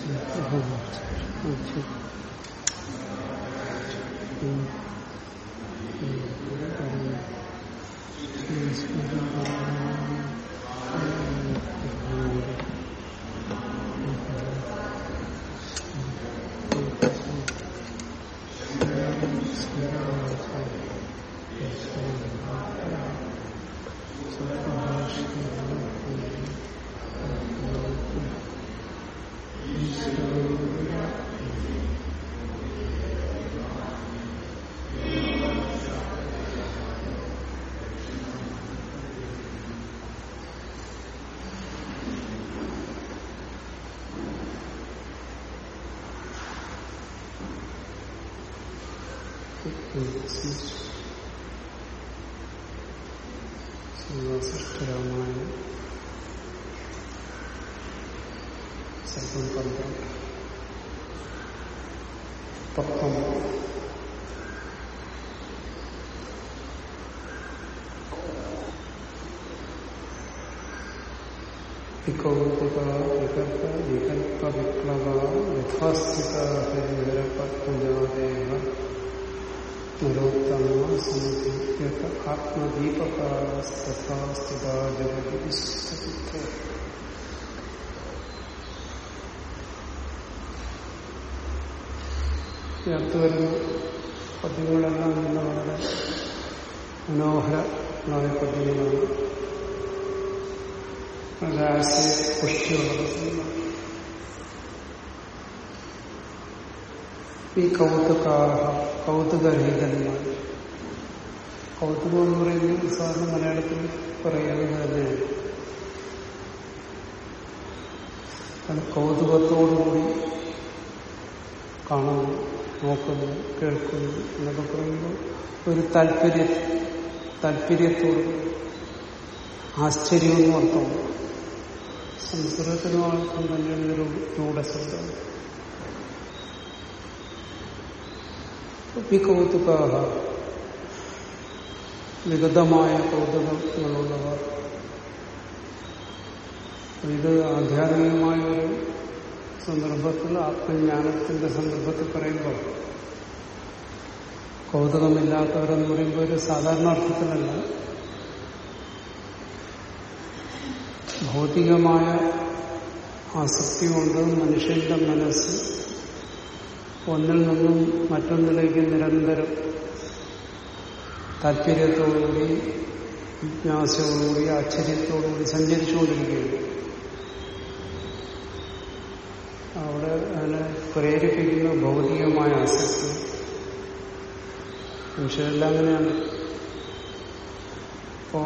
സൃഷ്ടരാമായണം ചേർത്ത് വരുന്ന പദ്യങ്ങളെല്ലാം തന്നെ വളരെ മനോഹരമായ പദ്യങ്ങളാണ്. വളരെ ആശയ പുഷ്ടിയുള്ള ഈ കൗതുകാഹ കൗതുകരഹിതന്മാർ. കൗതുകം എന്ന് പറയുന്നത് സാധാരണ മലയാളത്തിൽ പറയുന്നത് തന്നെയാണ്. അത് കൗതുകത്തോടുകൂടി കാണുന്നു. നോക്കുന്നു കേൾക്കുന്നു എന്നൊക്കെ പറയുമ്പോൾ ഒരു താല്പര്യ താല്പര്യത്തോട് ആശ്ചര്യമെന്നും അർത്ഥമാണ്. സംസ്കൃതത്തിനും അർത്ഥം തന്നെയാണ് ഒരു ഗൂഢശ്രദ്ധ കൗതുകാഹ വിഗതമായ കൗതുകങ്ങളുള്ളവർ ഇത് ആധ്യാത്മികമായ ഒരു സന്ദർഭത്തിൽ ആത്മജ്ഞാനത്തിന്റെ സന്ദർഭത്തിൽ പറയുമ്പോൾ കൗതുകമില്ലാത്തവരെന്ന് പറയുമ്പോൾ ഒരു സാധാരണ അർത്ഥത്തിലല്ല. ഭൗതികമായ ആസക്തി കൊണ്ട് മനുഷ്യന്റെ മനസ്സ് ഒന്നിൽ നിന്നും മറ്റൊന്നിലേക്ക് നിരന്തരം താല്പര്യത്തോടുകൂടി ജിജ്ഞാസയോടുകൂടി ആശ്ചര്യത്തോടുകൂടി സഞ്ചരിച്ചുകൊണ്ടിരിക്കുകയാണ്. അവിടെ അതിനെ പ്രേരിപ്പിക്കുന്ന ഭൗതികമായ ആസക്തി. മനുഷ്യരെല്ലാം അങ്ങനെയാണ്. അപ്പോ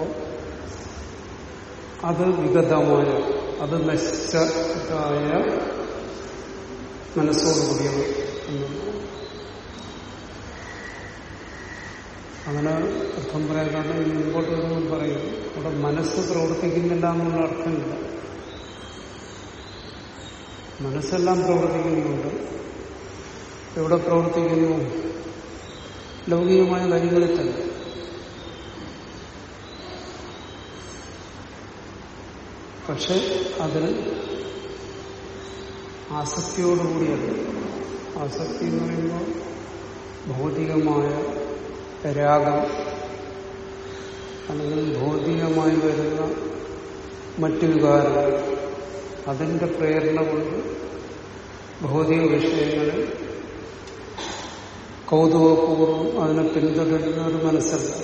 അത് വിഗതമായ അത് നശിച്ചതായ മനസ്സോടുകൂടിയത് അങ്ങനെ അർത്ഥം പറയാൻ കാരണം മുമ്പോട്ട് പറയും അവിടെ മനസ്സ് പ്രവർത്തിക്കുന്നില്ല എന്നുള്ള അർത്ഥമില്ല. മനസ്സെല്ലാം പ്രവർത്തിക്കുന്നുണ്ട്. എവിടെ പ്രവർത്തിക്കുന്നു? ലൗകികമായ കാര്യങ്ങളിൽ തന്നെ. പക്ഷെ അതിന് ആസക്തിയോടുകൂടിയല്ല ആസക്തി എന്ന് പറയുമ്പോൾ ഭൗതികമായ രാഗം അല്ലെങ്കിൽ ഭൗതികമായി വരുന്ന മറ്റു വികാരങ്ങൾ അതിന്റെ പ്രേരണ കൊണ്ട് ഭൗതിക വിഷയങ്ങളിൽ കൗതുകപൂർവം അതിനെ പിന്തുടരുന്ന ഒരു മനസ്സല്ല.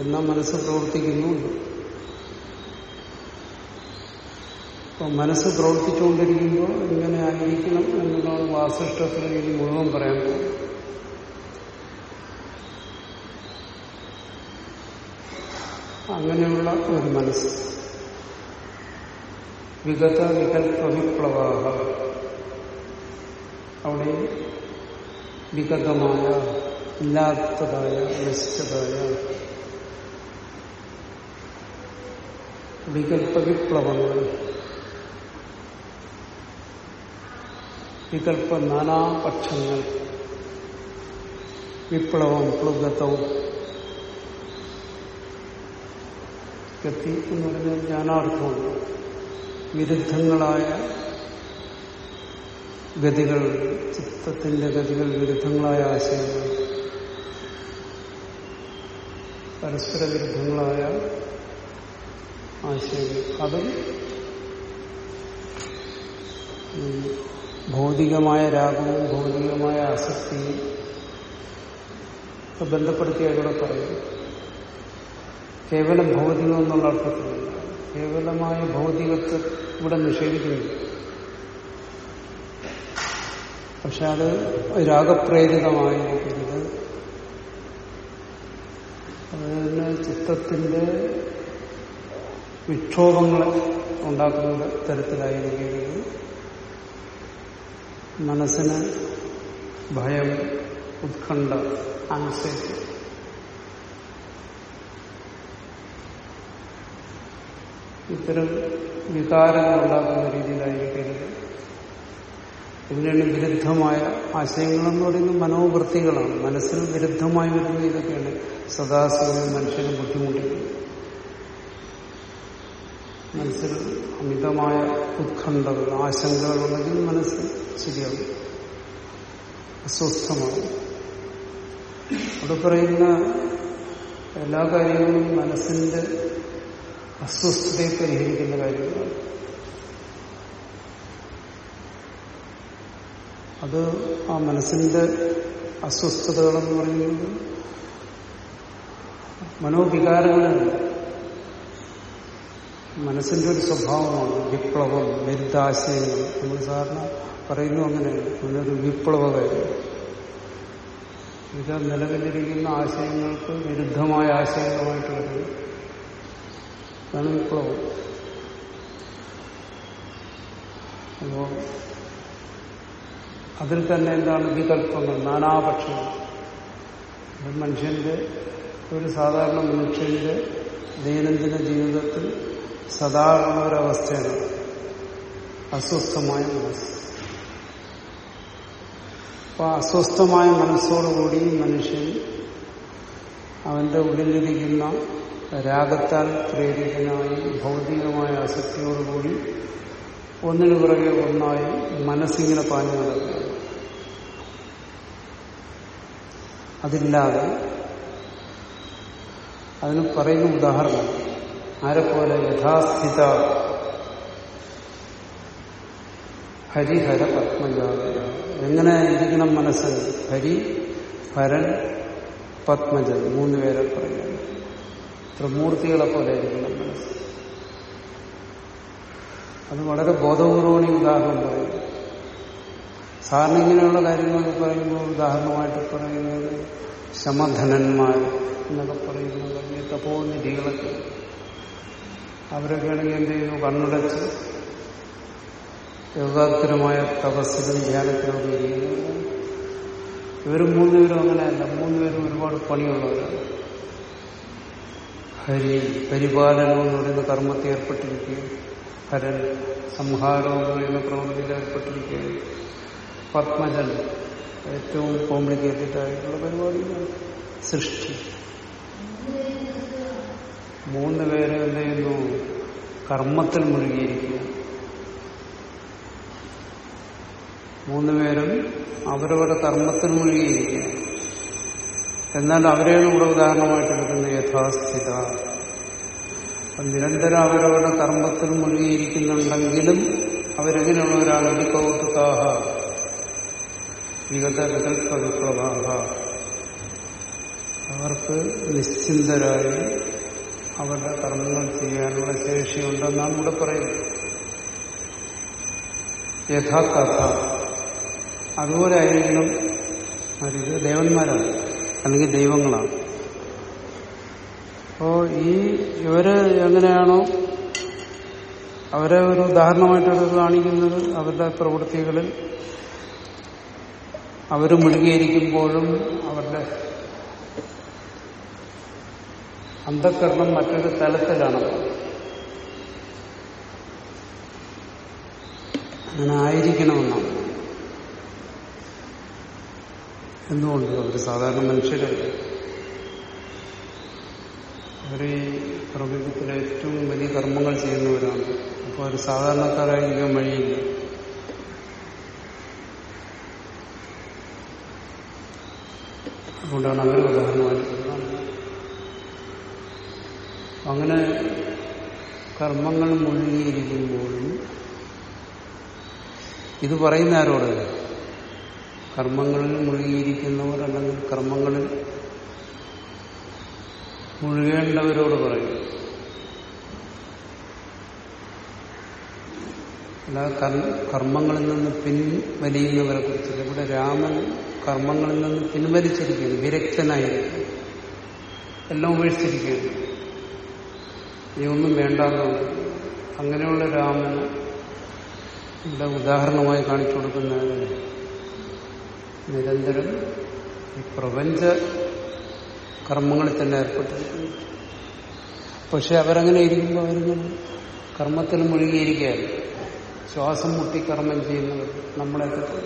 എന്നാൽ മനസ്സ് പ്രവർത്തിക്കുന്നുണ്ട്. അപ്പൊ മനസ്സ് പ്രവർത്തിച്ചുകൊണ്ടിരിക്കുമ്പോൾ ഇങ്ങനെ ആയിരിക്കണം എന്നുള്ളതാണ് വാസിഷ്ടത്തിൽ ഇനി മുഴുവൻ പറയാൻ പോകുന്നത്. അങ്ങനെയുള്ള ഒരു മനസ്സ്. വിഗത വികൽപ്പ വിപ്ലവാഹ അവിടെ വിഗതമായ ഇല്ലാത്തതായ നശിച്ചതായ വികൽപ്പ വിപ്ലവങ്ങൾ വികൽപ്പ നാനാപക്ഷങ്ങൾ വിപ്ലവം പ്ലുഗതവും ഗതി എന്ന് പറഞ്ഞാൽ ജ്ഞാനാർത്ഥമുണ്ട് വിരുദ്ധങ്ങളായ ഗതികൾ ചിത്തത്തിന്റെ ഗതികൾ വിരുദ്ധങ്ങളായ ആശയങ്ങൾ പരസ്പര വിരുദ്ധങ്ങളായ ആശയങ്ങൾ. അതും ഭൗതികമായ രാഗവും ഭൗതികമായ ആസക്തിയും ബന്ധപ്പെടുത്തി അവിടെ പറയുന്നു കേവലം ഭൗതികം എന്നുള്ള അർത്ഥത്തിലല്ല. കേവലമായ ഭൗതികത്തെ ഇവിടെ നിഷേധിക്കുന്നു പക്ഷെ അത് രാഗപ്രേരിതമായിരിക്കരുത്. അതിന് ചിത്തത്തിന്റെ വിക്ഷോഭങ്ങളെ ഉണ്ടാക്കുന്ന തരത്തിലായിരിക്കരുത്. മനസ്സിന് ഭയം ഉത്കണ്ഠ ആൻസൈറ്റി ഇത്തരം വികാരങ്ങൾ ഉണ്ടാക്കുന്ന രീതിയിലായിരിക്കരുത്. ഇതിനാണ് വിരുദ്ധമായ ആശയങ്ങളെന്ന് പറയുന്നത് മനോവൃത്തികളാണ്. മനസ്സിന് വിരുദ്ധമായി വരുന്ന ഇതൊക്കെയാണ് സദാസമയം മനുഷ്യനെ ബുദ്ധിമുട്ടിക്കുന്നത്. മനസ്സിൽ അമിതമായ ഉത്കണ്ഠകൾ ആശങ്കകൾ ഉണ്ടെങ്കിൽ മനസ്സ് ശരിയാകും. അസ്വസ്ഥമാണ് അവിടെ പറയുന്ന എല്ലാ കാര്യങ്ങളും മനസ്സിന്റെ അസ്വസ്ഥതയെ പരിഹരിക്കുന്ന കാര്യങ്ങളാണ് അത് ആ മനസ്സിന്റെ അസ്വസ്ഥതകളെന്ന് പറയുന്നത് മനോവികാരങ്ങളാണ്. മനസ്സിന്റെ ഒരു സ്വഭാവമാണ് വിപ്ലവം വിരുദ്ധാശയങ്ങൾ നമ്മൾ സാധാരണ പറയുന്നു അങ്ങനെയാണ് അതിനൊരു വിപ്ലവകാര്യം ഇത് നിലവിലിരിക്കുന്ന ആശയങ്ങൾക്ക് വിരുദ്ധമായ ആശയങ്ങളുമായിട്ട് അതാണ് വിപ്ലവം അപ്പോ അതിൽ തന്നെ എന്താണ് വികല്പങ്ങൾ നാനാപക്ഷങ്ങൾ മനുഷ്യന്റെ ഒരു സാധാരണ മനുഷ്യന്റെ ദൈനംദിന ജീവിതത്തിൽ സദാ ഒരവസ്ഥയാണ് അസ്വസ്ഥമായ മനസ്സ്. അപ്പൊ അസ്വസ്ഥമായ മനസ്സോടുകൂടി മനുഷ്യൻ അവന്റെ ഉള്ളിലിരിക്കുന്ന രാഗത്താൽ പ്രേരിതനായി ഭൗതികമായ ആസക്തിയോടുകൂടി ഒന്നിനു പുറകെ ഒന്നായി മനസ്സിങ്ങനെ പാഞ്ഞു നടക്കുക. അതില്ലാതെ അതിന് പറയുന്ന ഉദാഹരണം ആരെപ്പോലെ യഥാസ്ഥിത ഹരിഹര പത്മജാത എങ്ങനെ ഇരിക്കണം മനസ്സ്? ഹരി ഹരൻ പത്മജൻ മൂന്ന് പേരെ പറയുന്നത് ത്രിമൂർത്തികളെ പോലെ ഇരിക്കണം മനസ്സ്. അത് വളരെ ബോധപൂർവമാണ് ഈ ഉദാഹരണം പറയുന്നത്. സാറിന് ഇങ്ങനെയുള്ള കാര്യങ്ങളൊക്കെ പറയുമ്പോൾ ഉദാഹരണമായിട്ട് പറയുന്നത് ശമധനന്മാർ എന്നൊക്കെ പറയുന്നത് വലിയ തപോനിധികളൊക്കെ. അവരൊക്കെ ആണെങ്കിൽ എന്ത് ചെയ്യുന്നു? കണ്ണടച്ച് യോഗാഗ്രമായ തപസ്സിലും ധ്യാനത്തിലൊക്കെ ഇരിക്കുന്നു. ഇവരും മൂന്നുപേരും അങ്ങനെയല്ല. മൂന്നുപേരും ഒരുപാട് പണിയുള്ളവരാണ്. ഹരി പരിപാലനം എന്ന് പറയുന്ന കർമ്മത്തിൽ ഏർപ്പെട്ടിരിക്കുകയും ഹരൻ സംഹാരം എന്ന് പറയുന്ന പ്രവൃത്തിയിൽ ഏർപ്പെട്ടിരിക്കുകയും പത്മജൻ ഏറ്റവും കോംപ്ലിക്കേറ്റഡ് ആയിട്ടുള്ള പരിപാടിയാണ് സൃഷ്ടി. മൂന്ന് പേര് എന്ത് ചെയ്യുന്നു? കർമ്മത്തിൽ മുഴുകിയിരിക്കുക മൂന്ന് പേരും അവരവരുടെ കർമ്മത്തിൽ മുഴുകിയിരിക്കുക എന്നാൽ അവരെയാണ് ഇവിടെ ഉദാഹരണമായിട്ട് എടുക്കുന്നത് യഥാസ്ഥിത. നിരന്തരം അവരവരുടെ കർമ്മത്തിൽ മുഴുകിയിരിക്കുന്നുണ്ടെങ്കിലും അവരെങ്ങനെയുള്ളവരാണ് വികൗതുകാഹ വിഗത വികൽപ്പ അവർക്ക് നിശ്ചിന്തരായി അവരുടെ കർമ്മങ്ങൾ ചെയ്യാനുള്ള ശേഷിയുണ്ടെന്നാണ് ഇവിടെ പറയുന്നത്. യഥാകഥ. അതുപോലെ ആയിരിക്കണം ദേവന്മാരാണ്. അല്ലെങ്കിൽ ദൈവങ്ങളാണ്. അപ്പോ ഈ ഇവർ എങ്ങനെയാണോ അവരെ ഒരു ഉദാഹരണമായിട്ട് കാണിക്കുന്നത് അവരുടെ പ്രവൃത്തികളിൽ അവർ മുഴുകിയിരിക്കുമ്പോഴും അവരുടെ അന്ധക്കരണം മറ്റൊരു തലത്തിലാണ്. അങ്ങനെ ആയിരിക്കണമെന്നാണ്. എന്തുകൊണ്ട് അവർ സാധാരണ മനുഷ്യരല്ല അവർ ഈ പ്രപഞ്ചത്തിൽ ഏറ്റവും വലിയ കർമ്മങ്ങൾ ചെയ്യുന്നവരാണ്. അപ്പൊ ഒരു സാധാരണക്കാരായിരിക്കാൻ വഴിയില്ല. അതുകൊണ്ടാണ് അങ്ങനെ ഉദാഹരണമായിട്ടുള്ളത് അങ്ങനെ കർമ്മങ്ങൾ മുഴുകിയിരിക്കുമ്പോഴും ഇത് പറയുന്ന ആരോട് കർമ്മങ്ങളിൽ മുഴുകിയിരിക്കുന്നവർ അല്ലെങ്കിൽ കർമ്മങ്ങളിൽ മുഴുകേണ്ടവരോട് പറയും. കർമ്മങ്ങളിൽ നിന്ന് പിൻവലിയുന്നവരെ കുറിച്ചില്ല ഇവിടെ രാമൻ കർമ്മങ്ങളിൽ നിന്ന് പിൻവലിച്ചിരിക്കുകയാണ് വിരക്തനായിരിക്കും എല്ലാം ഉപേക്ഷിച്ചിരിക്കുകയാണ് ഇനിയൊന്നും വേണ്ടാന്നാണ് അങ്ങനെയുള്ള രാമന് ഉദാഹരണമായി കാണിച്ചു കൊടുക്കുന്നത് നിരന്തരം ഈ പ്രപഞ്ച കർമ്മങ്ങളിൽ തന്നെ ഏർപ്പെട്ടിരിക്കുന്നു. പക്ഷെ അവരങ്ങനെ ഇരിക്കുമ്പോൾ അവരിങ്ങനെ കർമ്മത്തിൽ മുഴുകിയിരിക്കുകയാണ്. ശ്വാസം മുട്ടി കർമ്മം ചെയ്യുന്നവർ നമ്മളെയൊക്കെ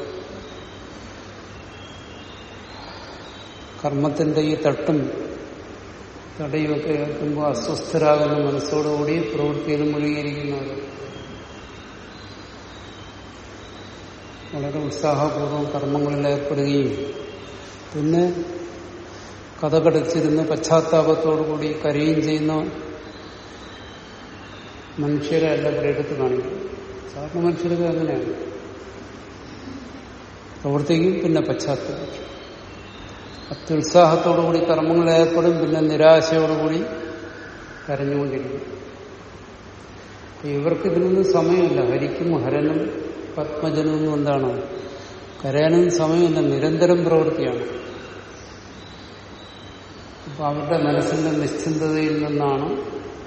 കർമ്മത്തിന്റെ ഈ തട്ടും തടയുമൊക്കെ ഏൽക്കുമ്പോൾ അസ്വസ്ഥരാകുന്ന മനസ്സോടുകൂടി പ്രവൃത്തിയിൽ മുഴുകിയിരിക്കുന്നവർ വളരെ ഉത്സാഹപൂർവം കർമ്മങ്ങളിൽ ഏർപ്പെടുകയും പിന്നെ കഥകടച്ചിരുന്ന് പശ്ചാത്താപത്തോടുകൂടി കരയുകയും ചെയ്യുന്ന മനുഷ്യരെ അല്ല ഇവിടെ എടുത്ത് കാണിക്കും സാധാരണ മനുഷ്യർക്ക് അങ്ങനെയാണ്. പ്രവർത്തിക്കും പിന്നെ പശ്ചാത്തലം അത്യുത്സാഹത്തോടുകൂടി കർമ്മങ്ങൾ ഏർപ്പെടും പിന്നെ നിരാശയോടുകൂടി കരഞ്ഞുകൊണ്ടിരിക്കും. ഇവർക്ക് ഇതിനൊന്നും സമയമില്ല. ഹരിക്കും ഹരനും പത്മജനും എന്താണ്? കരയാനും സമയമില്ല നിരന്തരം പ്രവൃത്തിയാണ് അപ്പൊ അവരുടെ മനസ്സിന്റെ നിശ്ചിന്തതയിൽ നിന്നാണ്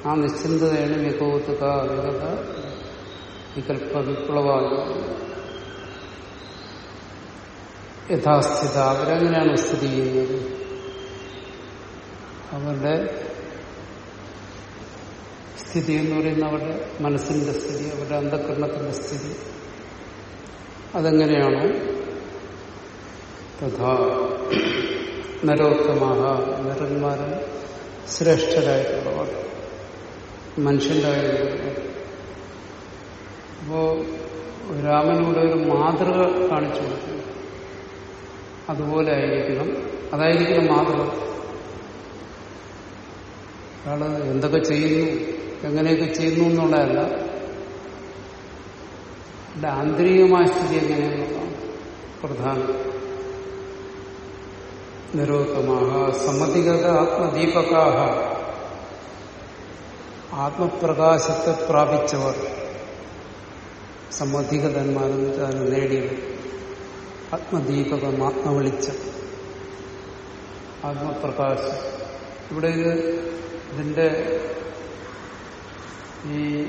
ആ നിശ്ചിന്തതയാണ് വിഭവത്തുക വികത വികല്പ വിപ്ലവാദി. യഥാസ്ഥിത അവരെങ്ങനെയാണ് സ്ഥിതി ചെയ്യുന്നത്. അവരുടെ സ്ഥിതി എന്ന് പറയുന്ന അവരുടെ മനസ്സിന്റെ സ്ഥിതി അവരുടെ അന്ധകരണത്തിന്റെ സ്ഥിതി അതെങ്ങനെയാണോ? തഥാ നരോത്തമാഹ നരന്മാരൻ ശ്രേഷ്ഠരായിട്ടുള്ളവർ മനുഷ്യന്റെ അപ്പോ രാമനൂടെ ഒരു മാതൃക കാണിച്ചു കൊടുക്കും അതുപോലെ ആയിരിക്കണം അതായിരിക്കണം മാതൃക. അയാൾ എന്തൊക്കെ ചെയ്യുന്നു? എങ്ങനെയൊക്കെ ചെയ്യുന്നു എന്നുള്ളതല്ല. അതിന്റെ ആന്തരികമായ സ്ഥിതി എങ്ങനെയാണ് പ്രധാനം. നിരോത്തമാഹ സമ്മതികത ആത്മദീപകാഹ. ആത്മപ്രകാശത്തെ പ്രാപിച്ചവർ സമ്മതികതന്മാരെന്ന് വെച്ചാൽ നേടിയത് ആത്മദീപകം ആത്മവെളിച്ചം ആത്മപ്രകാശം. ഇവിടെ ഇത് ഇതിന്റെ ഈ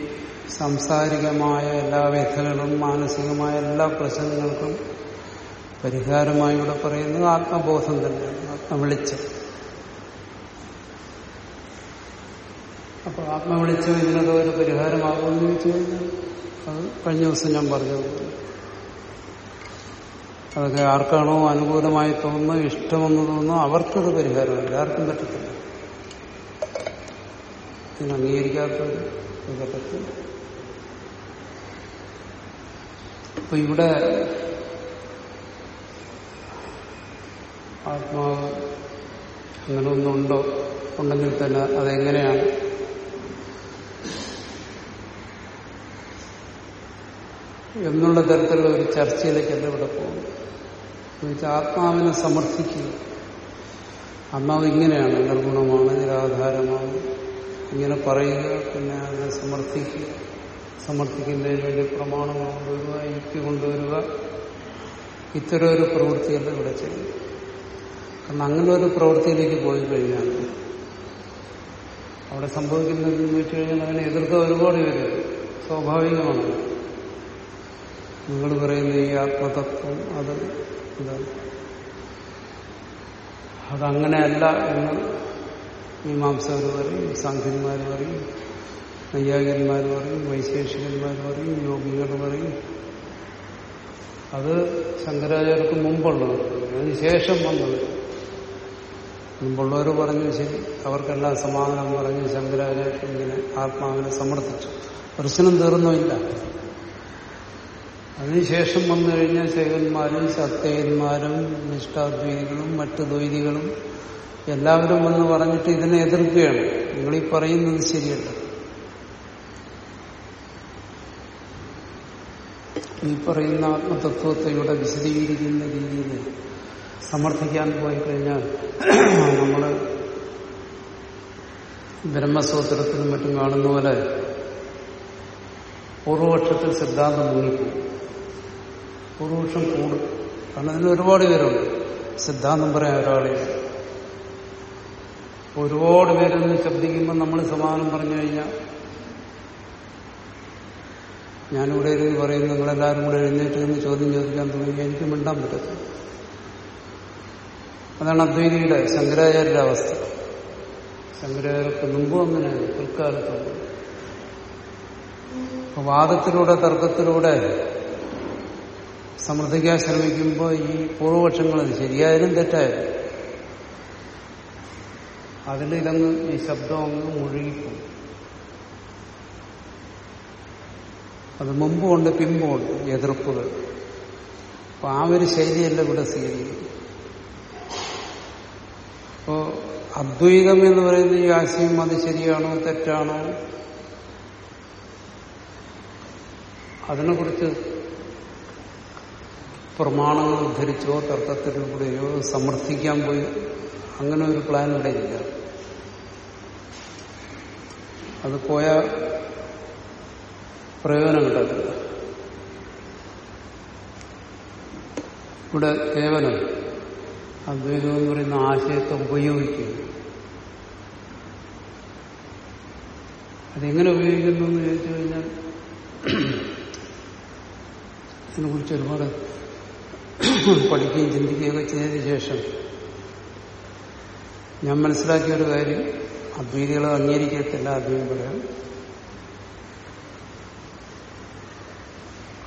സാംസാരികമായ എല്ലാ വ്യഥകളും മാനസികമായ എല്ലാ പ്രശ്നങ്ങൾക്കും പരിഹാരമായി ഇവിടെ പറയുന്നത് ആത്മബോധം തന്നെയാണ് ആത്മവെളിച്ചം. അപ്പോൾ ആത്മവെളിച്ചം ഇതിനത് ഒരു പരിഹാരമാകുമെന്ന് ചോദിച്ചു അത് കഴിഞ്ഞ ദിവസം ഞാൻ പറഞ്ഞു. അതൊക്കെ ആർക്കാണോ അനുകൂലമായി തോന്നുന്നു ഇഷ്ടമെന്ന് തോന്നുന്നു അവർക്കത് പരിഹാരമല്ല ആർക്കും പറ്റത്തില്ല. ഇതിന് അംഗീകരിക്കാത്തവർ ഇത് പറ്റില്ല അപ്പൊ ഇവിടെ ആത്മാവ് അങ്ങനെ ഒന്നുണ്ടോ ഉണ്ടെങ്കിൽ തന്നെ അതെങ്ങനെയാണ്? എന്നുള്ള തരത്തിലുള്ള ഒരു ചർച്ചയിലേക്ക് ചർച്ചയിലേക്കല്ല ഇവിടെ പോകുന്നു ആത്മാവിനെ സമർത്ഥിക്കുക. ആത്മാവ് ഇങ്ങനെയാണ് നിർഗുണമാണ് നിരാധാരമാണ്. ഇങ്ങനെ പറയുക പിന്നെ അതിനെ സമർത്ഥിക്കുക. സമർത്ഥിക്കുന്നതിന് വേണ്ടി പ്രമാണം കൊണ്ടുവരിക യുക്തി കൊണ്ടുവരിക ഇത്തരം ഒരു പ്രവൃത്തിയല്ല ഇവിടെ ചെയ്യുന്നത്. കാരണം അങ്ങനെ ഒരു പ്രവൃത്തിയിലേക്ക് പോയി കഴിഞ്ഞാൽ അവിടെ സംഭവിക്കുന്നതെന്ന് വെച്ച് കഴിഞ്ഞാൽ അതിനെ എതിർത്ത ഒരുപാട് പേര് സ്വാഭാവികമാണ്. നിങ്ങൾ പറയുന്ന ഈ ആത്മതത്വം അത് എന്താണ്? അതങ്ങനെയല്ല എന്ന് മീമാംസകർ പറയും സാഖ്യന്മാർ പറയും നൈയാകികന്മാർ പറയും വൈശേഷികന്മാർ പറയും യോഗികൾ പറയും. അത് ശങ്കരാചാര്യർക്ക് മുമ്പുള്ളത്. അതിന് ശേഷം വന്നത്. മുമ്പുള്ളവർ പറഞ്ഞു ശരി അവർക്കെല്ലാം സമാധാനം പറഞ്ഞ് ശങ്കരാചാര്യ ഇങ്ങനെ ആത്മാവിനെ സമർത്ഥിച്ചു. പ്രശ്നം തീർന്നുമില്ല അതിനുശേഷം വന്നു കഴിഞ്ഞാൽ ശൈവന്മാരും സത്യന്മാരും നിഷ്ഠാദ്വൈതികളും മറ്റു ദ്വൈതികളും എല്ലാവരും വന്ന് പറഞ്ഞിട്ട് ഇതിനെ എതിർക്കുകയാണ്. നിങ്ങളീ പറയുന്നത് ശരിയല്ല. ഈ പറയുന്ന ആത്മതത്വത്തെ ഇവിടെ വിശദീകരിക്കുന്ന രീതിയിൽ സമർത്ഥിക്കാൻ പോയി കഴിഞ്ഞാൽ നമ്മൾ ബ്രഹ്മസൂത്രത്തിനും മറ്റും കാണുന്ന പോലെ പൂർവപക്ഷത്തിൽ സിദ്ധാന്തം മുങ്ങിക്കും പൂർവപക്ഷം കൂടും. കാരണം അതിന് ഒരുപാട് പേരുണ്ട്. സിദ്ധാന്തം പറയാൻ ഒരാളെ ഒരുപാട് പേരൊന്ന് ശബ്ദിക്കുമ്പോൾ നമ്മൾ സമാധാനം പറഞ്ഞു കഴിഞ്ഞാൽ ഞാനിവിടെ ഇരുന്ന് പറയും നിങ്ങളെല്ലാവരും കൂടെ എഴുന്നേറ്റ് നിന്ന് ചോദ്യം ചോദിക്കാൻ തുടങ്ങി. എനിക്ക് മിണ്ടാൻ പറ്റത്തില്ല. അതാണ് അദ്വൈതിയുടെ ശങ്കരാചാര്യരുടെ അവസ്ഥ. ശങ്കരാചാര്യർക്ക് മുമ്പും അങ്ങനെയാണ് പിൽക്കാലത്തും അപ്പൊ വാദത്തിലൂടെ തർക്കത്തിലൂടെ സമൃദ്ധിക്കാൻ ശ്രമിക്കുമ്പോൾ ഈ പൂർവപക്ഷങ്ങൾ ശരിയായാലും തെറ്റായാലും അതിൽ ഇതങ്ങ് ഈ ശബ്ദം അങ്ങ് മുഴുകിപ്പോകും. അത് മുമ്പുമുണ്ട് പിമ്പുമുണ്ട് എതിർപ്പുകൾ. അപ്പൊ ആ ഒരു ശൈലിയല്ല ഇവിടെ സ്വീകരിക്കും അപ്പോ അദ്വൈതം എന്ന് പറയുന്ന ഈ ആശയം അത് ശരിയാണോ തെറ്റാണോ? അതിനെക്കുറിച്ച് പ്രമാണങ്ങൾ ഉദ്ധരിച്ചോ തർക്കത്തിലൂടെയോ സമർത്ഥിക്കാൻ പോയി അങ്ങനെ ഒരു പ്ലാൻ ഇവിടെ ഇല്ല. അത് പോയ പ്രയോജനം കിട്ടത്തില്ല ഇവിടെ കേവലം അദ്വൈതം എന്ന് പറയുന്ന ആശയത്തെ ഉപയോഗിക്കുക. അതെങ്ങനെ ഉപയോഗിക്കുന്നു എന്ന് ചോദിച്ചു കഴിഞ്ഞാൽ അതിനെക്കുറിച്ച് ഒരുപാട് പഠിക്കുകയും ചിന്തിക്കുകയൊക്കെ ചെയ്തതിനു ശേഷം ഞാൻ മനസ്സിലാക്കിയ ഒരു കാര്യം അദ്വൈതികളെ അംഗീകരിക്കത്തില്ല അദ്വൈതം പറയാം.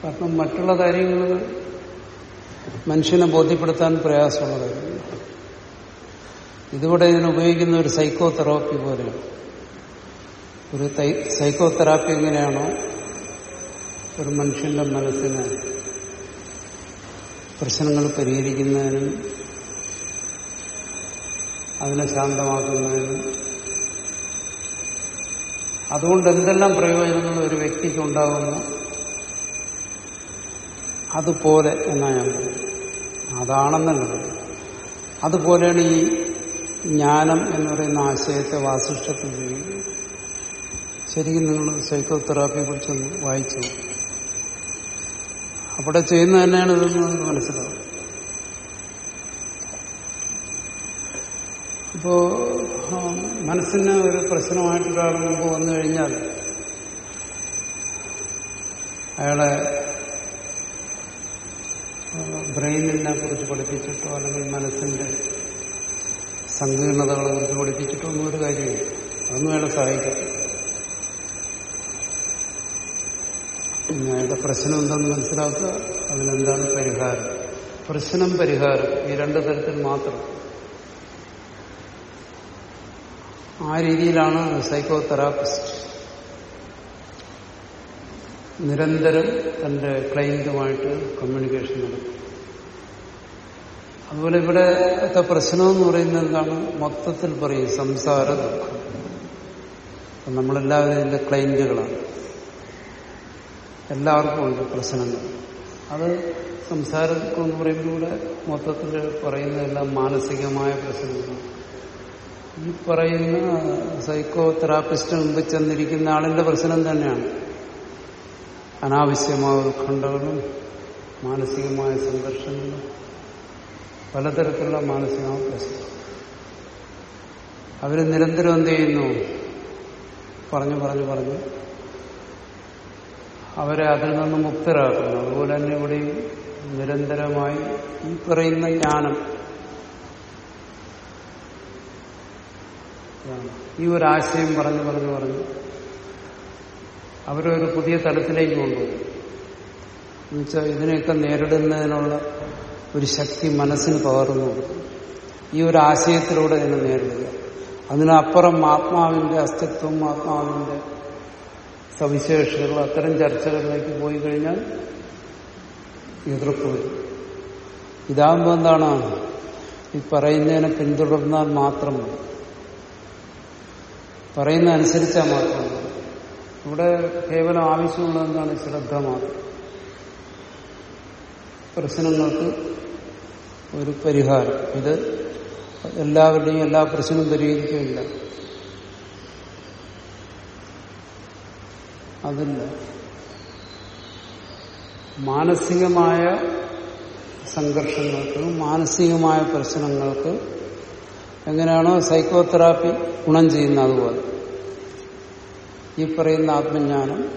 കാരണം മറ്റുള്ള കാര്യങ്ങൾ മനുഷ്യനെ ബോധ്യപ്പെടുത്താൻ പ്രയാസമുള്ള കാര്യങ്ങൾ ഇതിവിടെ ഇതിന് ഉപയോഗിക്കുന്ന ഒരു സൈക്കോ തെറാപ്പി പോലെയാണ്. ഒരു സൈക്കോ തെറാപ്പി എങ്ങനെയാണോ ഒരു മനുഷ്യന്റെ മനസ്സിന് പ്രശ്നങ്ങൾ പരിഹരിക്കുന്നതിനും അതിനെ ശാന്തമാക്കുന്നതിനും അതുകൊണ്ട് എന്തെല്ലാം പ്രയോജനങ്ങൾ ഒരു വ്യക്തിക്ക് ഉണ്ടാകുന്നു അതുപോലെ എന്നാ ഞാൻ പറയുന്നത് അതാണെന്നല്ല അതുപോലെയാണ് ഈ ജ്ഞാനം എന്ന് പറയുന്ന ആശയത്തെ വാസിഷ്ടത്തിൽ ചെയ്യുന്നത് ശരിക്കും നിങ്ങൾ സൈക്കോ തെറാപ്പിയെ കുറിച്ചൊന്ന് വായിച്ചു അവിടെ ചെയ്യുന്നത് തന്നെയാണ് ഇതെന്ന് നിങ്ങൾക്ക് മനസ്സിലാവും. അപ്പോ മനസ്സിന് ഒരു പ്രശ്നമായിട്ട് ഒരാൾ മുമ്പ് വന്നു കഴിഞ്ഞാൽ അയാളെ ബ്രെയിനിനെ കുറിച്ച് പഠിപ്പിച്ചിട്ടോ അല്ലെങ്കിൽ മനസ്സിന്റെ സങ്കീർണതകളെ കുറിച്ച് പഠിപ്പിച്ചിട്ടോ ഒന്നും ഒരു കാര്യമില്ല. അതൊന്നും അയാളെ സഹായിക്കാം പിന്നെ പ്രശ്നം എന്തെന്ന് മനസ്സിലാക്കുക അതിനെന്താണ് പരിഹാരം? പ്രശ്നം പരിഹാരം ഈ രണ്ട് തരത്തിൽ മാത്രം. ആ രീതിയിലാണ് സൈക്കോ തെറാപ്പിസ്റ്റ് നിരന്തരം തന്റെ ക്ലയന്റുമായിട്ട് കമ്മ്യൂണിക്കേഷൻ നടത്തും അതുപോലെ ഇവിടത്തെ പ്രശ്നം എന്ന് പറയുന്നത് എന്താണ്? മൊത്തത്തിൽ പറയും സംസാര ദുഃഖം. നമ്മളെല്ലാവരും ഇതിന്റെ ക്ലൈന്റുകളാണ്. എല്ലാവർക്കും ഉണ്ട് പ്രശ്നങ്ങൾ. അത് സംസാര ദുഃഖം എന്ന് പറയുമ്പോൾ ഇവിടെ മൊത്തത്തിൽ പറയുന്നതെല്ലാം മാനസികമായ പ്രശ്നങ്ങളാണ്. ഈ പറയുന്ന സൈക്കോ തെറാപ്പിസ്റ്റ് മുമ്പ് ചെന്നിരിക്കുന്ന ആളിന്റെ പ്രശ്നം തന്നെയാണ്. അനാവശ്യമായ ഉത്കണ്ഠകളും മാനസികമായ സംഘർഷങ്ങളും പലതരത്തിലുള്ള മാനസികമായ പ്രശ്നം അവർ നിരന്തരം എന്ത് ചെയ്യുന്നു? പറഞ്ഞു പറഞ്ഞു പറഞ്ഞു. അവരെ അതിൽ നിന്ന് മുക്തരാക്കുന്നു. അതുപോലെ തന്നെ ഇവിടെ നിരന്തരമായി ഈ പറയുന്ന ജ്ഞാനം. ഈ ഒരു ആശയം പറഞ്ഞു പറഞ്ഞു പറഞ്ഞു. അവരൊരു പുതിയ തലത്തിലേക്ക് കൊണ്ടുപോകും എന്നുവെച്ചാൽ ഇതിനെയൊക്കെ നേരിടുന്നതിനുള്ള ഒരു ശക്തി മനസ്സിന് പകർന്നു ഈ ഒരു ആശയത്തിലൂടെ ഇതിനെ നേരിടുക അതിനപ്പുറം ആത്മാവിന്റെ അസ്തിത്വം ആത്മാവിന്റെ സവിശേഷതകൾ അത്തരം ചർച്ചകളിലേക്ക് പോയി കഴിഞ്ഞാൽ എതിർപ്പ് വരും. ഇതാകുമ്പോൾ എന്താണ്? ഈ പറയുന്നതിനെ പിന്തുടർന്നാൽ മാത്രം മതി. പറയുന്ന അനുസരിച്ചാൽ മാത്രം മതി. ഇവിടെ കേവലം ആവശ്യമുള്ള എന്താണ്? ശ്രദ്ധ മാത്രം. പ്രശ്നങ്ങൾക്ക് ഒരു പരിഹാരം. ഇത് എല്ലാവരുടെയും എല്ലാ പ്രശ്നവും പരിഹരിക്കുകയില്ല. അതില്ല. മാനസികമായ സംഘർഷങ്ങൾക്ക് മാനസികമായ പ്രശ്നങ്ങൾക്ക് എങ്ങനെയാണോ സൈക്കോതെറാപ്പി ഗുണം ചെയ്യുന്ന അതുപോലെ ഈ പറയുന്ന ആത്മജ്ഞാനം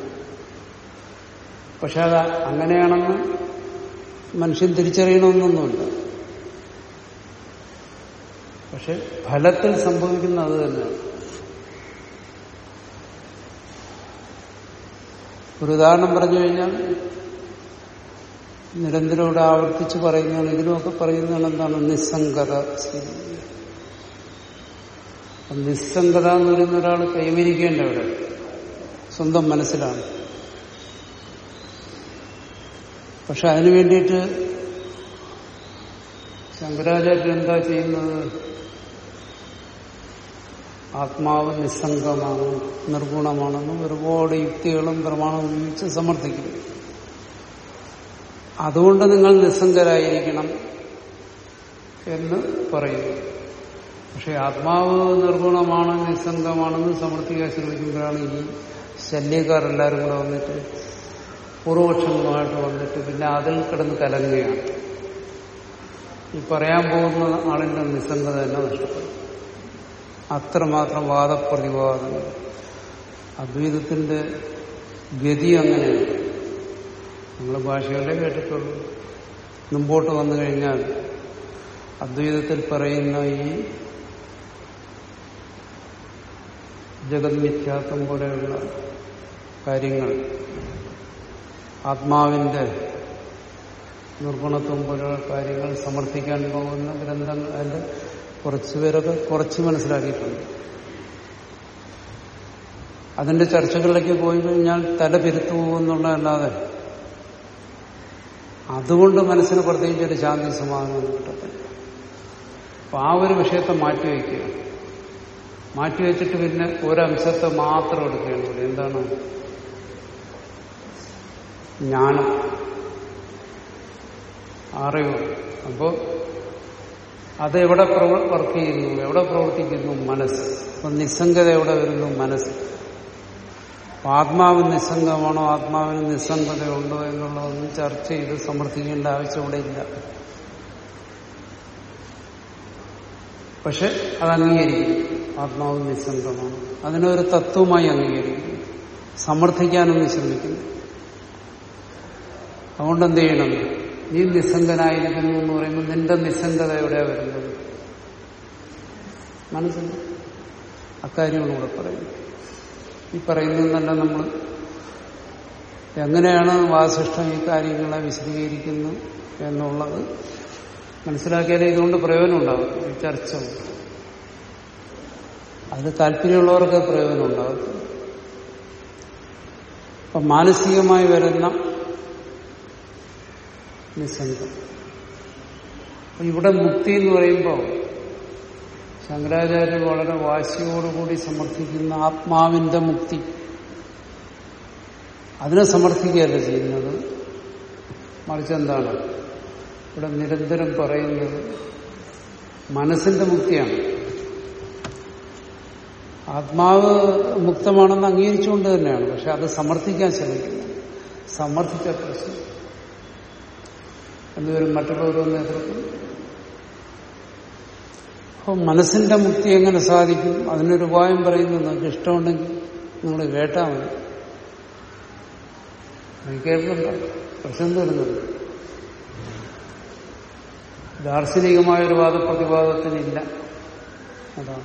പക്ഷെ അത് അങ്ങനെയാണെന്ന് മനുഷ്യൻ തിരിച്ചറിയണമെന്നൊന്നുമില്ല. പക്ഷെ ഫലത്തിൽ സംഭവിക്കുന്ന അത് തന്നെയാണ് ഒരു ഉദാഹരണം പറഞ്ഞു കഴിഞ്ഞാൽ നിരന്തരം ഇവിടെ ആവർത്തിച്ച് പറയുന്നതാണ് ഇതിലുമൊക്കെ പറയുന്നതാണ് എന്താണ്? നിസ്സംഗത. നിസ്സംഗത എന്ന് പറയുന്ന ഒരാൾ കൈവരിക്കേണ്ട അവിടെ. സ്വന്തം മനസ്സിലാണ്. പക്ഷെ അതിനു വേണ്ടിയിട്ട് ശങ്കരാചാര്യൻ എന്താ ചെയ്യുന്നത്? ആത്മാവ് നിസ്സംഗമാണ് നിർഗുണമാണെന്നും ഒരുപാട് യുക്തികളും പ്രമാണവും ഉപയോഗിച്ച് സമർത്ഥിക്കുന്നു. അതുകൊണ്ട് നിങ്ങൾ നിസ്സംഗരായിരിക്കണം എന്ന് പറയുന്നു. പക്ഷെ ആത്മാവ് നിർഗുണമാണ് നിസ്സംഗമാണെന്ന് സമർത്ഥിക്കാൻ ശ്രമിക്കുമ്പോഴാണ് ഈ ശല്യക്കാരെല്ലാവരും കൂടെ വന്നിട്ട് പൂർവപക്ഷങ്ങളുമായിട്ട് വന്നിട്ട് പിന്നെ അതിൽ കിടന്ന് കലങ്ങുകയാണ്. ഈ പറയാൻ പോകുന്ന ആളിന്റെ നിസ്സംഗത തന്നെ നഷ്ടപ്പെടും. അത്രമാത്രം വാദപ്രതിവാദങ്ങൾ അദ്വൈതത്തിന്റെ ഗതി അങ്ങനെയാണ് നമ്മൾ ഭാഷകളെ കേട്ടിട്ടുള്ളൂ. മുമ്പോട്ട് വന്നു കഴിഞ്ഞാൽ അദ്വൈതത്തിൽ പറയുന്ന ഈ ജഗത് മിഥ്യാത്വം പോലെയുള്ള കാര്യങ്ങൾ ആത്മാവിന്റെ നിർഗുണത്വം പോലെയുള്ള കാര്യങ്ങൾ സമർത്ഥിക്കാൻ പോകുന്ന ഗ്രന്ഥങ്ങൾ അതിന്റെ കുറച്ചുപേരൊക്കെ കുറച്ച് മനസ്സിലാക്കിയിട്ടുണ്ട്. അതിന്റെ ചർച്ചകളിലേക്ക് പോയി കഴിഞ്ഞാൽ തല പെരുത്തു പോകുന്നുള്ളതല്ലാതെ അതുകൊണ്ട് മനസ്സിന് പ്രത്യേകിച്ച് ഒരു ശാന്തി സമാധാനം കിട്ടത്തില്ല. അപ്പൊ ആ ഒരു വിഷയത്തെ മാറ്റിവെക്കുക മാറ്റിവെച്ചിട്ട് പിന്നെ ഒരംശത്തെ മാത്രം എടുക്കുകയാണ് എന്താണ്? ജ്ഞാനം. അറിവ്. അപ്പോ അത് എവിടെ വർക്ക് ചെയ്യുന്നു എവിടെ പ്രവർത്തിക്കുന്നു? മനസ്സ്. അപ്പം നിസ്സംഗത എവിടെ വരുന്നു? മനസ്സ്. ആത്മാവ് നിസ്സംഗമാണോ? ആത്മാവിന് നിസ്സംഗതയുണ്ടോ എന്നുള്ളതൊന്നും ചർച്ച ചെയ്ത് സമർത്ഥിക്കേണ്ട ആവശ്യം ഇവിടെ ഇല്ല. പക്ഷെ അത് അംഗീകരിക്കും ആത്മാവ് നിസ്സംഗമാണ്. അതിനൊരു തത്വമായി അംഗീകരിക്കും സമർത്ഥിക്കാനൊന്നും ശ്രമിക്കുന്നു. അതുകൊണ്ട് എന്ത് ചെയ്യണം? നീ നിസ്സംഗനായിരിക്കുന്നു എന്ന് പറയുമ്പോൾ നിന്റെ നിസ്സംഗത എവിടെയാ വരുന്നത്? മനസ്സിലായി? അക്കാര്യമാണ് ഇവിടെ പറയുന്നത്. ഈ പറയുന്നതെന്നല്ല നമ്മൾ എങ്ങനെയാണ് വാസിഷ്ഠം ഈ കാര്യങ്ങളെ വിശദീകരിക്കുന്നു എന്നുള്ളത് മനസ്സിലാക്കിയാലേ ഇതുകൊണ്ട് പ്രയോജനം ഉണ്ടാകും ഈ ചർച്ച അത് താല്പര്യമുള്ളവർക്ക് പ്രയോജനം ഉണ്ടാകും അപ്പൊ മാനസികമായി വരുന്ന നിസ്സംഗം ഇവിടെ മുക്തി എന്ന് പറയുമ്പോൾ ശങ്കരാചാര്യ വളരെ വാശിയോടുകൂടി സമർത്ഥിക്കുന്ന ആത്മാവിന്റെ മുക്തി. അതിനെ സമർത്ഥിക്കുകയല്ല ചെയ്യുന്നത്. മറിച്ച് എന്താണ്? ഇവിടെ നിരന്തരം പറയുന്നത് മനസ്സിന്റെ മുക്തിയാണ്. ആത്മാവ് മുക്തമാണെന്ന് അംഗീകരിച്ചുകൊണ്ട് തന്നെയാണ് പക്ഷെ അത് സമർത്ഥിക്കാൻ ശ്രമിക്കുന്നത് സമർത്ഥിച്ച പ്രശ്നം എന്നുവരും മറ്റുള്ളവരും എതിർക്കും അപ്പോൾ മനസ്സിന്റെ മുക്തി എങ്ങനെ സാധിക്കും? അതിനൊരു ഉപായം പറയുന്നു നിങ്ങൾക്ക് ഇഷ്ടമുണ്ടെങ്കിൽ നിങ്ങൾ കേട്ടാൽ മതി. കേൾക്കണ്ട പ്രശ്നം തരുന്നുണ്ട് ദാർശനികമായൊരു വാദപ്രതിവാദത്തിനില്ല. അതാണ്.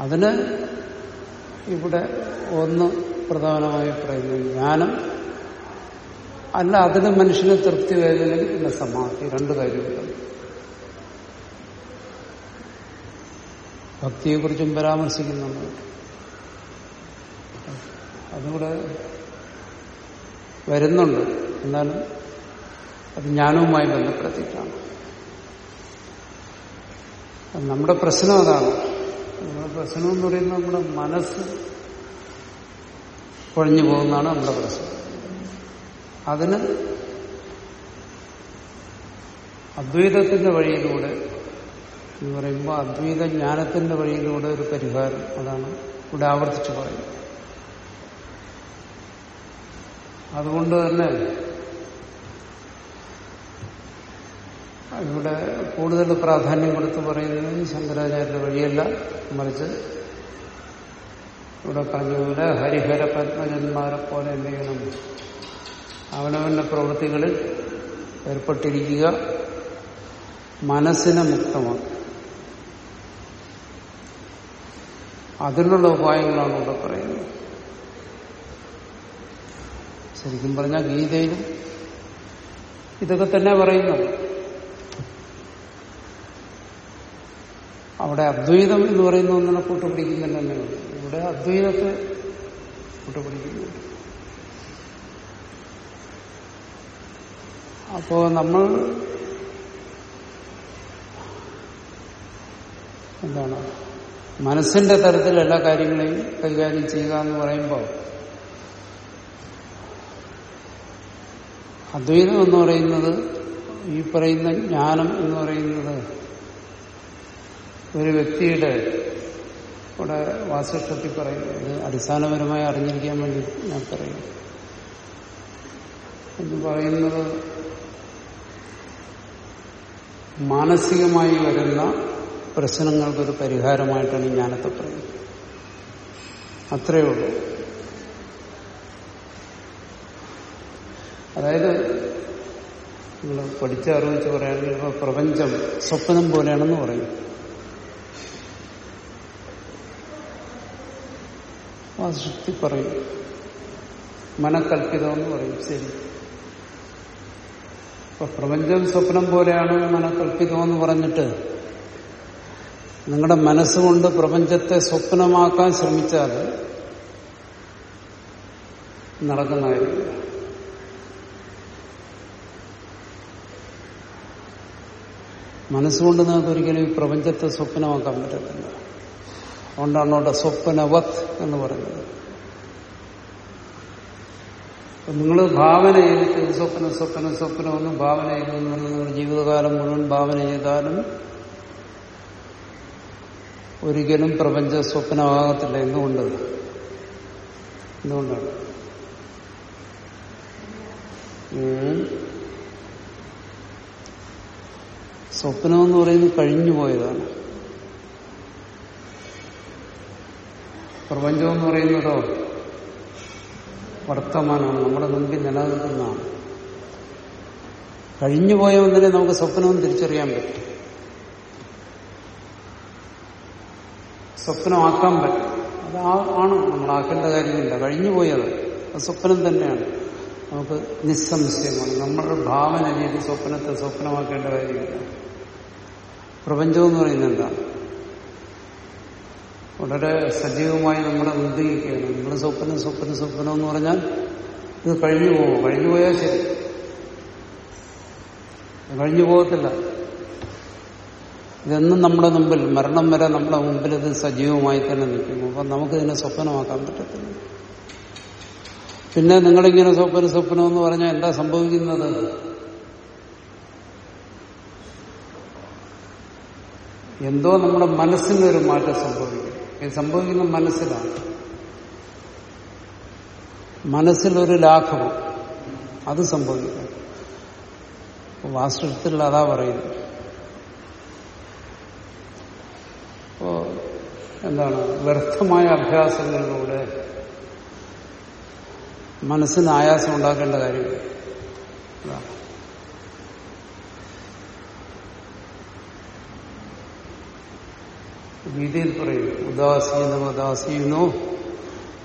അതിന് ഇവിടെ ഒന്ന് പ്രധാനമായി പറയുന്നത് ജ്ഞാനം അല്ല അതിന് മനുഷ്യന് തൃപ്തി വേദന സമാധി. രണ്ട് കാര്യമുണ്ട് ഭക്തിയെക്കുറിച്ചും പരാമർശിക്കുന്നുണ്ട്. അതുകൂടെ വരുന്നുണ്ട്. എന്നാലും അത് ജ്ഞാനവുമായി ബന്ധപ്പെടുത്തിയിട്ടാണ്. നമ്മുടെ പ്രശ്നം അതാണ്. നമ്മുടെ പ്രശ്നം എന്ന് പറയുന്നത് നമ്മുടെ മനസ്സ് കുഴഞ്ഞു പോകുന്നതാണ് നമ്മുടെ പ്രശ്നം. അതിന് അദ്വൈതത്തിന്റെ വഴിയിലൂടെ എന്ന് പറയുമ്പോൾ അദ്വൈത ജ്ഞാനത്തിന്റെ വഴിയിലൂടെ ഒരു പരിഹാരം അതാണ് ഇവിടെ ആവർത്തിച്ചു പറയുന്നത്. അതുകൊണ്ട് തന്നെ ഇവിടെ കൂടുതൽ പ്രാധാന്യം കൊടുത്ത് പറയുന്നത് ശങ്കരാചാര്യ വഴിയല്ല. മറിച്ച് ഇവിടെ പറഞ്ഞതുപോലെ ഹരിഹര പത്മജന്മാരെ പോലെ എന്ത് ചെയ്യണം അവനവന്റെ പ്രവൃത്തികളിൽ ഏർപ്പെട്ടിരിക്കുക മനസ്സിനെ മുക്തമാക്കുക. അതിനുള്ള ഉപായങ്ങളാണ് ഇവിടെ പറയുന്നത്. ശരിക്കും പറഞ്ഞാൽ ഗീതയിലും ഇതൊക്കെ തന്നെ പറയുന്നത് അവിടെ അദ്വൈതം എന്ന് പറയുന്ന ഒന്നിനെ കൂട്ടുപിടിക്കുന്നില്ല ഇവിടെ അദ്വൈതത്തെ കൂട്ടുപിടിക്കുന്നുണ്ട്. അപ്പോ നമ്മൾ എന്താണ്? മനസ്സിന്റെ തരത്തിൽ എല്ലാ കാര്യങ്ങളെയും കൈകാര്യം ചെയ്യുക എന്ന് പറയുമ്പോൾ അദ്വൈതം എന്ന് പറയുന്നത് ഈ പറയുന്ന ജ്ഞാനം എന്ന് പറയുന്നത് ഒരു വ്യക്തിയുടെ ഇവിടെ വാസിഷ്ടത്തിൽ പറയുന്നത് അത് അടിസ്ഥാനപരമായി അറിഞ്ഞിരിക്കാൻ വേണ്ടി ഞാൻ പറയും എന്ന് പറയുന്നത് മാനസികമായി വരുന്ന പ്രശ്നങ്ങൾക്കൊരു പരിഹാരമായിട്ടാണ് ജ്ഞാനത്തെ പറയുന്നത്. അത്രയേ ഉള്ളൂ. അതായത് നിങ്ങൾ പഠിച്ച അറിവിച്ച് പറയുകയാണെങ്കിൽ ഇപ്പോൾ പ്രപഞ്ചം സ്വപ്നം പോലെയാണെന്ന് പറയും. ആ സൃഷ്ടി പറയും. മനക്കൽപ്പിതമെന്ന് പറയും. ശരി. അപ്പൊ പ്രപഞ്ചം സ്വപ്നം പോലെയാണ് മനക്കൽപ്പിതമെന്ന് പറഞ്ഞിട്ട് നിങ്ങളുടെ മനസ്സുകൊണ്ട് പ്രപഞ്ചത്തെ സ്വപ്നമാക്കാൻ ശ്രമിച്ചാൽ നടക്കുന്ന മനസ്സുകൊണ്ട് നിങ്ങൾക്ക് ഒരിക്കലും ഈ പ്രപഞ്ചത്തെ സ്വപ്നമാക്കാൻ പറ്റത്തില്ല. അതുകൊണ്ടാണ് അവിടെ സ്വപ്നവത് എന്ന് പറയുന്നത്. നിങ്ങൾ ഭാവന ചെയ്തിട്ട് സ്വപ്ന സ്വപ്നം സ്വപ്നം ഒന്ന് ഭാവന ചെയ്തെന്ന് നിങ്ങൾ ജീവിതകാലം മുഴുവൻ ഭാവന ചെയ്താലും ഒരിക്കലും പ്രപഞ്ച സ്വപ്നമാകത്തില്ല. എന്തുകൊണ്ട്? എന്തുകൊണ്ടാണ്? സ്വപ്നം എന്ന് പറയുന്നത് കഴിഞ്ഞുപോയതാണ് പ്രപഞ്ചം എന്ന് പറയുന്നതോ വർത്തമാനമാണ്. നമ്മുടെ മുമ്പിൽ നിലനിൽക്കുന്നതാണ്. കഴിഞ്ഞുപോയ ഒന്നിനെ നമുക്ക് സ്വപ്നവും തിരിച്ചറിയാൻ പറ്റും. സ്വപ്നമാക്കാൻ പറ്റും. അത് ആണ് നമ്മൾ കാര്യമില്ല. കഴിഞ്ഞുപോയത് അത് സ്വപ്നം തന്നെയാണ്. നമുക്ക് നിസ്സംശയമാണ്. നമ്മുടെ ഭാവന രീതി സ്വപ്നത്തെ സ്വപ്നമാക്കേണ്ട കാര്യമില്ല. പ്രപഞ്ചം എന്ന് പറയുന്നത് എന്താണ്? വളരെ സജീവമായി നമ്മളെ നിൽക്കുകയാണ് നമ്മൾ സ്വപ്നം സ്വപ്നം സ്വപ്നം എന്ന് പറഞ്ഞാൽ ഇത് കഴിഞ്ഞു പോകും. കഴിഞ്ഞു പോയാൽ ശരി. കഴിഞ്ഞു പോകത്തില്ല. ഇതെന്നും നമ്മുടെ മുമ്പിൽ മരണം വരെ നമ്മുടെ മുമ്പിൽ ഇത് സജീവമായി തന്നെ നിൽക്കും അപ്പം നമുക്കിതിനെ സ്വപ്നമാക്കാൻ പറ്റത്തില്ല. പിന്നെ നിങ്ങളിങ്ങനെ സ്വപ്നം സ്വപ്നം എന്ന് പറഞ്ഞാൽ എന്താ സംഭവിക്കുന്നത്? എന്തോ നമ്മുടെ മനസ്സിനൊരു മാറ്റം സംഭവിക്കും ഇത് സംഭവിക്കുന്ന മനസ്സിലാണ്. മനസ്സിലൊരു ലാഘവം. അത് സംഭവിക്കും. വാസ്തവത്തിൽ അതാ പറയുന്നത്. അപ്പോ എന്താണ്? വ്യർത്ഥമായ അഭ്യാസങ്ങളിലൂടെ മനസ്സിന് ആയാസം ഉണ്ടാക്കേണ്ട കാര്യമില്ല. ഗീതയിൽ പറയും ഉദാസീനോ ഉദാസീനോ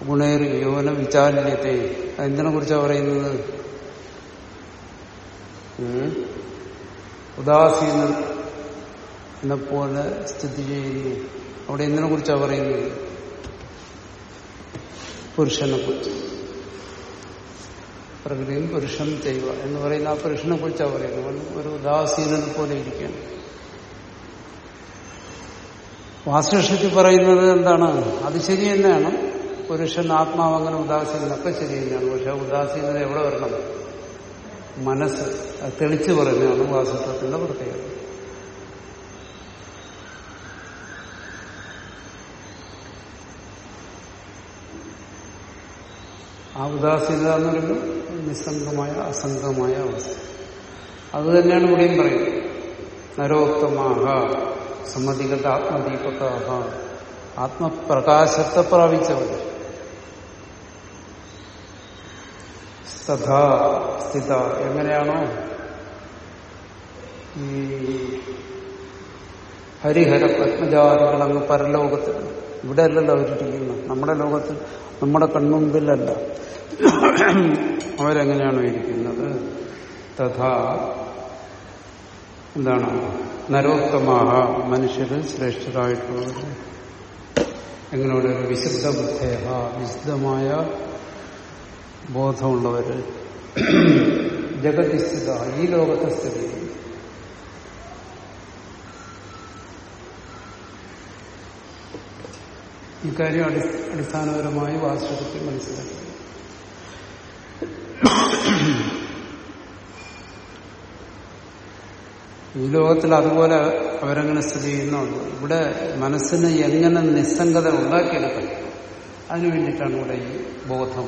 ഗുണേർ യോന വിചാല്യത്തെ. എന്തിനെ കുറിച്ചാണ് പറയുന്നത്? ഉദാസീനെ പോലെ സ്ഥിതി ചെയ്യുന്നു. അവിടെ എന്തിനെ കുറിച്ചാണ് പറയുന്നത്? പുരുഷനെ കുറിച്ച്. പ്രകൃതിയും പുരുഷൻ ചെയ്യുക എന്ന് പറയുന്ന ആ പുരുഷനെ കുറിച്ചാണ് പറയുന്നത്. ഒരു ഉദാസീനനെ പോലെ ഇരിക്കുകയാണ്. വാസ്തുഷത്തിൽ പറയുന്നത് എന്താണ്? അത് ശരി തന്നെയാണ്. പുരുഷൻ ആത്മാവ് അങ്ങനെ ഉദാസീനൊക്കെ ശരി തന്നെയാണ് പക്ഷെ ഉദാസീനത എവിടെ വരണം? മനസ്സ്. തെളിച്ചു പറയുന്നതാണ് വാസ്തുത്വത്തിന്റെ പ്രത്യേകത. ആ ഉദാസീനത എന്ന് പറയുമ്പോൾ നിസ്സംഗമായ അസംഗമായ അവസ്ഥ. അത് തന്നെയാണ് ഇവിടെയും പറയുന്നത്. നരോത്തമാഹ. സമ്മതികത ആത്മദീപക ആത്മപ്രകാശത്തെ പ്രാപിച്ചവർ തഥാ സ്ഥിത. എങ്ങനെയാണോ? ഈ ഹരിഹര പത്മജാതികൾ അങ്ങ് പരലോകത്തിൽ ഇവിടെ അല്ലല്ലോ അവരിരിക്കുന്നു നമ്മുടെ ലോകത്തിൽ നമ്മുടെ കൺമുമ്പിലല്ല. അവരെങ്ങനെയാണോ ഇരിക്കുന്നത്? തഥാ എന്താണ്? നരോത്തമാഹ മനുഷ്യരിൽ ശ്രേഷ്ഠരായിട്ടുള്ളവർ. എങ്ങനെയുള്ള വിശുദ്ധ ബുദ്ധേഹ വിശുദ്ധമായ ബോധമുള്ളവര്. ജഗതിസ്ഥിത ഈ ലോകത്തെ സ്ഥിതി. ഇക്കാര്യം അടി അടിസ്ഥാനപരമായി വാസ്തവത്തിൽ മനസ്സിലാക്കി. ഈ ലോകത്തിൽ അതുപോലെ അവരങ്ങനെ സ്ഥിതി ചെയ്യുന്നുണ്ട്. ഇവിടെ മനസ്സിന് എങ്ങനെ നിസ്സംഗത ഉണ്ടാക്കിയെടുക്കാം? അതിനു വേണ്ടിയിട്ടാണ് ഇവിടെ ഈ ബോധം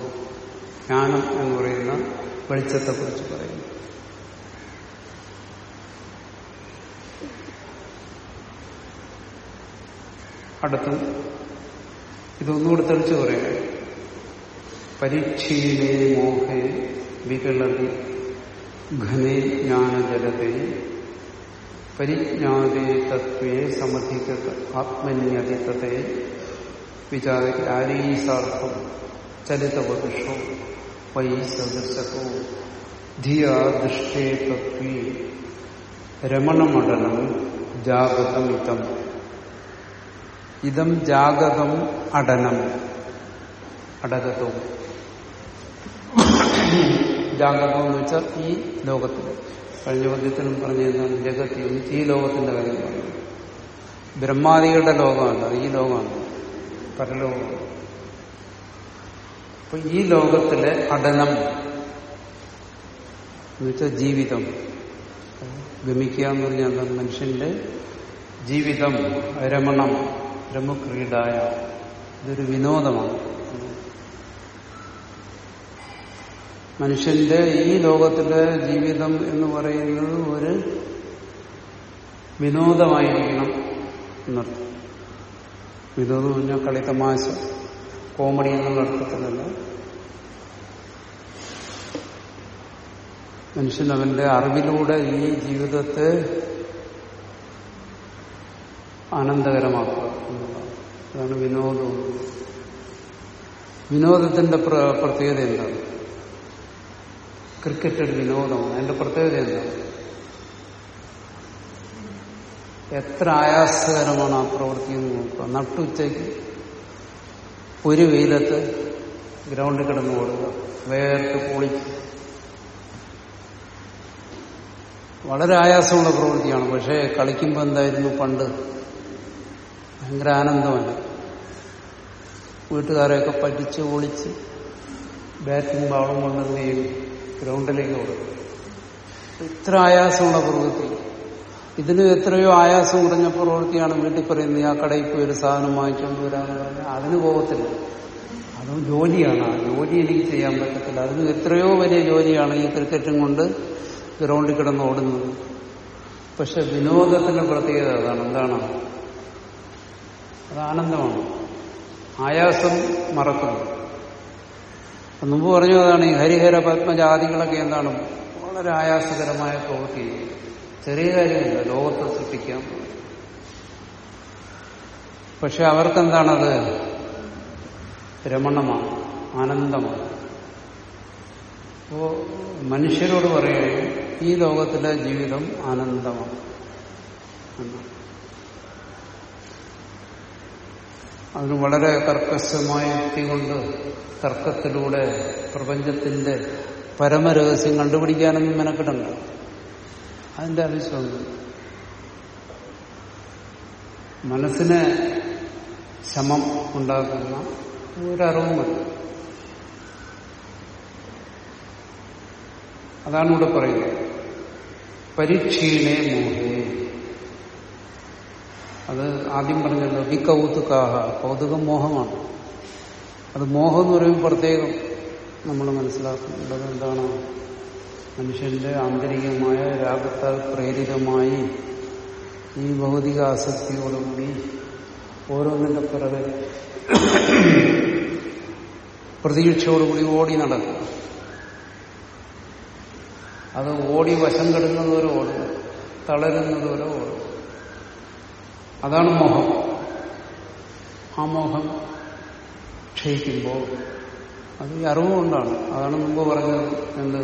ജ്ഞാനം എന്ന് പറയുന്ന വെളിച്ചത്തെക്കുറിച്ച് പറയുന്നത്. അടുത്ത് ഇതൊന്നുകൂടെ തെളിച്ചു പറയുക. പരീക്ഷയിലെ മോഹേ വികളതി ഘനേ ജ്ഞാനജലത്തെ പരിജ്ഞാതേ തത്വേ സമധികത ആത്മന്യതിതത്തെ വിചാരി ആരീസാർത്ഥം ചലിതവൃഷോ വൈ സദൃശകോ ധിയാ ദൃഷ്ടേ തത്വേ രമണമടനം ജാഗതം ഇതം ഇതം ജാഗതം അടനം. അടകതവും ജാഗതം എന്ന് വെച്ചാൽ ഈ ലോകത്തിൽ കഴിഞ്ഞ പദ്യത്തിനും പറഞ്ഞിരുന്ന ജഗത്തി ഈ ലോകത്തിന്റെ കാര്യം പറഞ്ഞു ബ്രഹ്മാദികളുടെ ലോകമല്ല ഈ ലോകമാണ് പരലോകമാണ് അപ്പൊ ഈ ലോകത്തിലെ അടനം എന്നുവെച്ചാൽ ജീവിതം. ഗമിക്കുക എന്ന് പറഞ്ഞാൽ എന്താണ്? മനുഷ്യന്റെ ജീവിതം രമണം രമക്രീഡായ ഇതൊരു വിനോദമാണ്. മനുഷ്യന്റെ ഈ ലോകത്തിലെ ജീവിതം എന്ന് പറയുന്നത് ഒരു വിനോദമായിരിക്കണം എന്നർത്ഥം. വിനോദം എന്ന് പറഞ്ഞാൽ കളിത്തമാശ കോമഡി എന്നുള്ള അർത്ഥത്തിലല്ല. മനുഷ്യൻ അവന്റെ അറിവിലൂടെ ഈ ജീവിതത്തെ ആനന്ദകരമാക്കുക എന്നുള്ളതാണ് അതാണ് വിനോദം. വിനോദത്തിന്റെ പ്ര- പ്രത്യേകത എന്താണ്? ക്രിക്കറ്റ് ഒരു വിനോദമാണ്. അതിന്റെ പ്രത്യേകത എന്താണ് എത്ര ആയാസകരമാണ് ആ പ്രവൃത്തി എന്ന് നോക്കുക. നട്ടുച്ചയ്ക്ക് ഒരു വെയിലത്ത് ഗ്രൗണ്ടിൽ കിടന്നു കൊടുക്കുക വേർത്ത് പൊളിച്ച് വളരെ ആയാസമുള്ള പ്രവൃത്തിയാണ്. പക്ഷേ കളിക്കുമ്പോൾ എന്തായിരുന്നു പണ്ട്? ഭയങ്കര ആനന്ദമല്ല? വീട്ടുകാരെയൊക്കെ പഠിച്ച് ഒളിച്ച് ബാറ്റും ബാളും കൊണ്ടെന്ത് ചെയ്യും ഗ്രൗണ്ടിലേക്ക് കൊടുക്കും ഇത്ര ആയാസമുള്ള പ്രവൃത്തി ഇതിന് എത്രയോ ആയാസം കുറഞ്ഞ പ്രവൃത്തിയാണ് വീട്ടിൽ പറയുന്നത് ആ കടയിൽ പോയി ഒരു സാധനം വാങ്ങിച്ചുകൊണ്ട് പറഞ്ഞാൽ അതിന് പോകത്തില്ല. അതും ജോലിയാണ്. ആ ജോലി എനിക്ക് ചെയ്യാൻ പറ്റത്തില്ല. അതിന് എത്രയോ വലിയ ജോലിയാണ് ഈ ക്രിക്കറ്റും കൊണ്ട് ഗ്രൗണ്ടിൽ കിടന്ന് ഓടുന്നത്. പക്ഷെ വിനോദത്തിന്റെ പ്രത്യേകത അതാണ്. എന്താണ്? അത് ആനന്ദമാണ്. ആയാസം മറക്കുന്നു. മുമ്പ് പറഞ്ഞു അതാണ് ഈ ഹരിഹര പത്മജാതികളൊക്കെ എന്താണ് വളരെ ആയാസകരമായ പ്രവൃത്തി. ചെറിയ കാര്യമില്ല ലോകത്തെ സൃഷ്ടിക്കാം. പക്ഷെ അവർക്കെന്താണത്? രമണമാണ് ആനന്ദമാണ്. അപ്പോ മനുഷ്യരോട് പറയുകയും ഈ ലോകത്തിലെ ജീവിതം ആനന്ദമാണ്. എന്നാണ് അതിന് വളരെ കർക്കശമായ യുക്തി കൊണ്ട് തർക്കത്തിലൂടെ പ്രപഞ്ചത്തിന്റെ പരമരഹസ്യം കണ്ടുപിടിക്കാനൊന്നും മെനക്കെടണ്ട. അതിന്റെ ആവശ്യമൊന്നും മനസ്സിനെ ശമം ഉണ്ടാക്കുന്ന ഒരറിവും വരും അതാണ് ഇവിടെ പറയുന്നത്. പരീക്ഷീണേ മോഹേ അത് ആദ്യം പറഞ്ഞല്ലോ വികൗതുകാഹ കൗതുകം മോഹമാണ്. അത് മോഹം എന്ന് പറയുമ്പോൾ പ്രത്യേകം നമ്മൾ മനസ്സിലാക്കേണ്ടത് എന്താണ്? മനുഷ്യന്റെ ആന്തരികമായ രാഗത്താൽ പ്രേരിതമായി ഈ ഭൗതിക ആസക്തിയോടുകൂടി ഓരോന്നിന്റെ പിറകെ പ്രതീക്ഷയോടുകൂടി ഓടി നടക്കുക. അത് ഓടി വശം കെടുന്നതുവരെ ഓടും തളരുന്നതുവരെ ഓടും അതാണ് മോഹം. ആ മോഹം ക്ഷയിക്കുമ്പോൾ അത് ഈ അറിവ് കൊണ്ടാണ്. അതാണ് മുമ്പ് പറഞ്ഞത് എന്ത്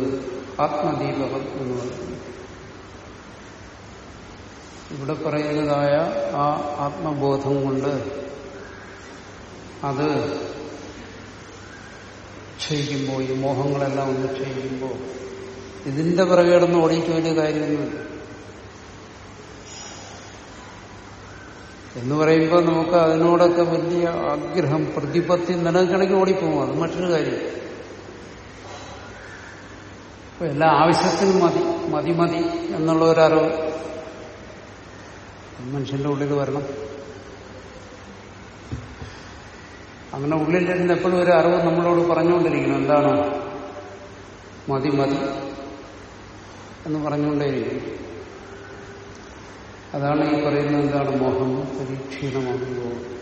ആത്മദീപകം എന്ന് പറയുന്നത്. ഇവിടെ പറയുന്നതായ ആ ആത്മബോധം കൊണ്ട് അത് ക്ഷയിക്കുമ്പോൾ ഈ മോഹങ്ങളെല്ലാം ഒന്ന് ക്ഷയിക്കുമ്പോൾ ഇതിന്റെ പിറകെ ഓടിയിട്ട് വലിയ കാര്യമൊന്നുമില്ല. എന്ന് പറയുമ്പോൾ നമുക്ക് അതിനോടൊക്കെ വലിയ ആഗ്രഹം പ്രതിപത്തി നിലനിൽക്കണമെങ്കിൽ ഓടിപ്പോകും. അത് മറ്റൊരു കാര്യം. എല്ലാ ആവശ്യത്തിനും മതി മതി മതി എന്നുള്ള ഒരറിവ് മനുഷ്യന്റെ ഉള്ളിൽ വരണം. അങ്ങനെ ഉള്ളിലിരുന്ന് എപ്പോഴും ഒരു അറിവ് നമ്മളോട് പറഞ്ഞുകൊണ്ടിരിക്കണം. എന്താണ്? മതി മതി എന്ന് പറഞ്ഞുകൊണ്ടേയിരിക്കും അതാണ് ഈ പറയുന്നത് എന്താണ് മോഹം? പരീക്ഷീണമാകുമ്പോൾ.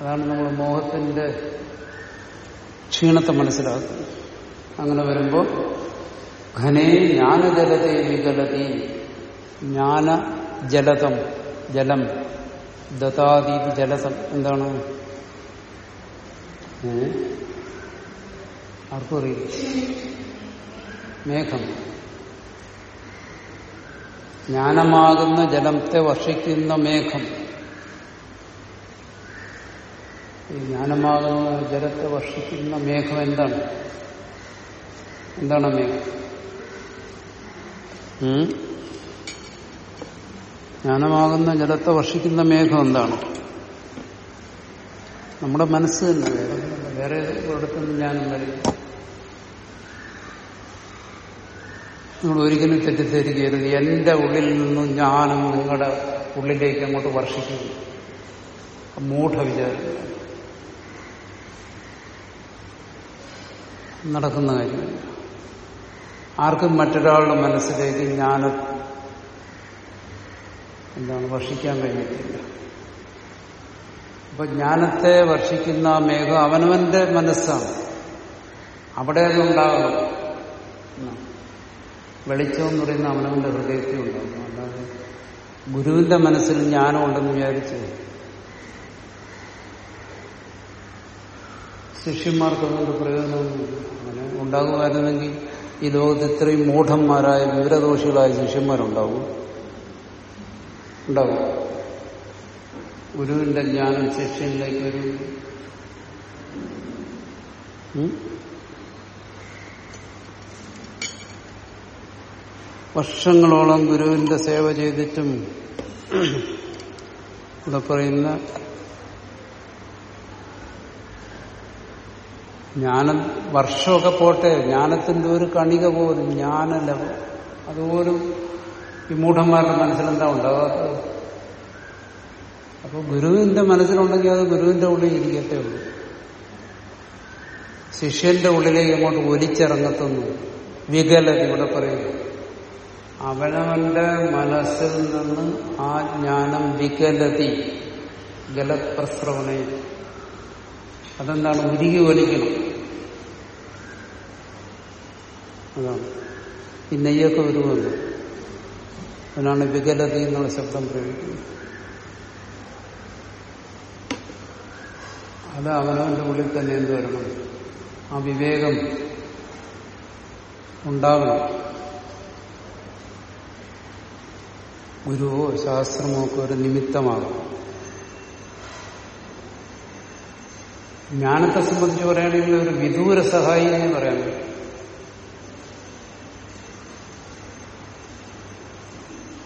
അതാണ് നമ്മൾ മോഹത്തിന്റെ ക്ഷീണത്തെ മനസ്സിലാക്കുന്നത്. അങ്ങനെ വരുമ്പോൾ ഘനേ ജ്ഞാനജലതേ വികലതി ജ്ഞാന ജലതം ജലം ദതാതീത് ജലസം എന്താണ്? ആർക്കും അറിയില്ല. മേഘം. ജ്ഞാനമാകുന്ന ജലത്തെ വർഷിക്കുന്ന മേഘം ഈ ജ്ഞാനമാകുന്ന ജലത്തെ വർഷിക്കുന്ന മേഘം എന്താണ് എന്താണ് മേഘം? ജ്ഞാനമാകുന്ന ജലത്തെ വർഷിക്കുന്ന മേഘം എന്താണ് നമ്മുടെ മനസ്സ് തന്നെ വേറെ. വേറെ ഒരിടത്തുനിന്ന് ജ്ഞാനം വരില്ല നിങ്ങൾ ഒരിക്കലും തെറ്റിദ്ധരിക്കരുത്. എന്റെ ഉള്ളിൽ നിന്നും ഞാനും നിങ്ങളുടെ ഉള്ളിലേക്ക് അങ്ങോട്ട് വർഷിക്കുന്നു. മൂഢവിചാരം നടക്കുന്ന കാര്യമില്ല ആർക്കും മറ്റൊരാളുടെ മനസ്സിലേക്ക് ജ്ഞാനം എന്താണ് വർഷിക്കാൻ കഴിയത്തില്ല അപ്പൊ ജ്ഞാനത്തെ വർഷിക്കുന്ന മേഘം അവനവന്റെ മനസ്സാണ്. അവിടെ അതുണ്ടാകണം. വെളിച്ചം എന്ന് പറയുന്ന അവനവന്റെ ഹൃദയത്തിൽ ഉണ്ടാകും അല്ലാതെ ഗുരുവിന്റെ മനസ്സിൽ ജ്ഞാനം ഉണ്ടെന്ന് വിചാരിച്ച് ശിഷ്യന്മാർക്ക് അതുകൊണ്ട് പ്രയോജനമൊന്നുമില്ല അങ്ങനെ ഉണ്ടാകുമായിരുന്നെങ്കിൽ ഈ ലോകത്ത് ഇത്രയും മൂഢന്മാരായ വിവരദോഷികളായ ശിഷ്യന്മാരുണ്ടാവും. ഉണ്ടാവും. ഗുരുവിന്റെ ജ്ഞാനം ശിഷ്യനിലേക്ക് വരും. വർഷങ്ങളോളം ഗുരുവിന്റെ സേവ ചെയ്തിട്ടും ഇവിടെ പറയുന്ന ജ്ഞാനം വർഷമൊക്കെ പോട്ടെ ജ്ഞാനത്തിന്റെ ഒരു കണിക പോലും ജ്ഞാനല്ല. അതുപോലും ഈ മൂഢന്മാരുടെ മനസ്സിലെന്താ ഉണ്ടാകാത്തത് അപ്പൊ ഗുരുവിന്റെ മനസ്സിലുണ്ടെങ്കിൽ അത് ഗുരുവിന്റെ ഉള്ളിൽ ഇരിക്കത്തേ ഉള്ളൂ. ശിഷ്യന്റെ ഉള്ളിലേക്ക് അങ്ങോട്ട് ഒലിച്ചിറങ്ങത്തുന്നു വികലത ഇവിടെ പറയുന്നു. അവനവന്റെ മനസ്സിൽ നിന്ന് ആ ജ്ഞാനം വികലതി ഗലപ്രസ്രവണ അതെന്താണ്? ഉരുകി വലിക്കണം അതാണ്. ഈ നെയ്യൊക്കെ വരുമല്ലോ അതിനാണ് വികലതി എന്നുള്ള ശബ്ദം പ്രയോഗിക്കുന്നത്. അത് അവനവന്റെ ഉള്ളിൽ തന്നെ എന്ത് വരണം? ആ വിവേകം ഉണ്ടാകണം ഗുരുവോ ശാസ്ത്രമോ ഒക്കെ ഒരു നിമിത്തമാകും. ജ്ഞാനത്തെ സംബന്ധിച്ച് പറയുകയാണെങ്കിൽ ഒരു വിദൂര സഹായി എന്ന് പറയാൻ പറ്റും.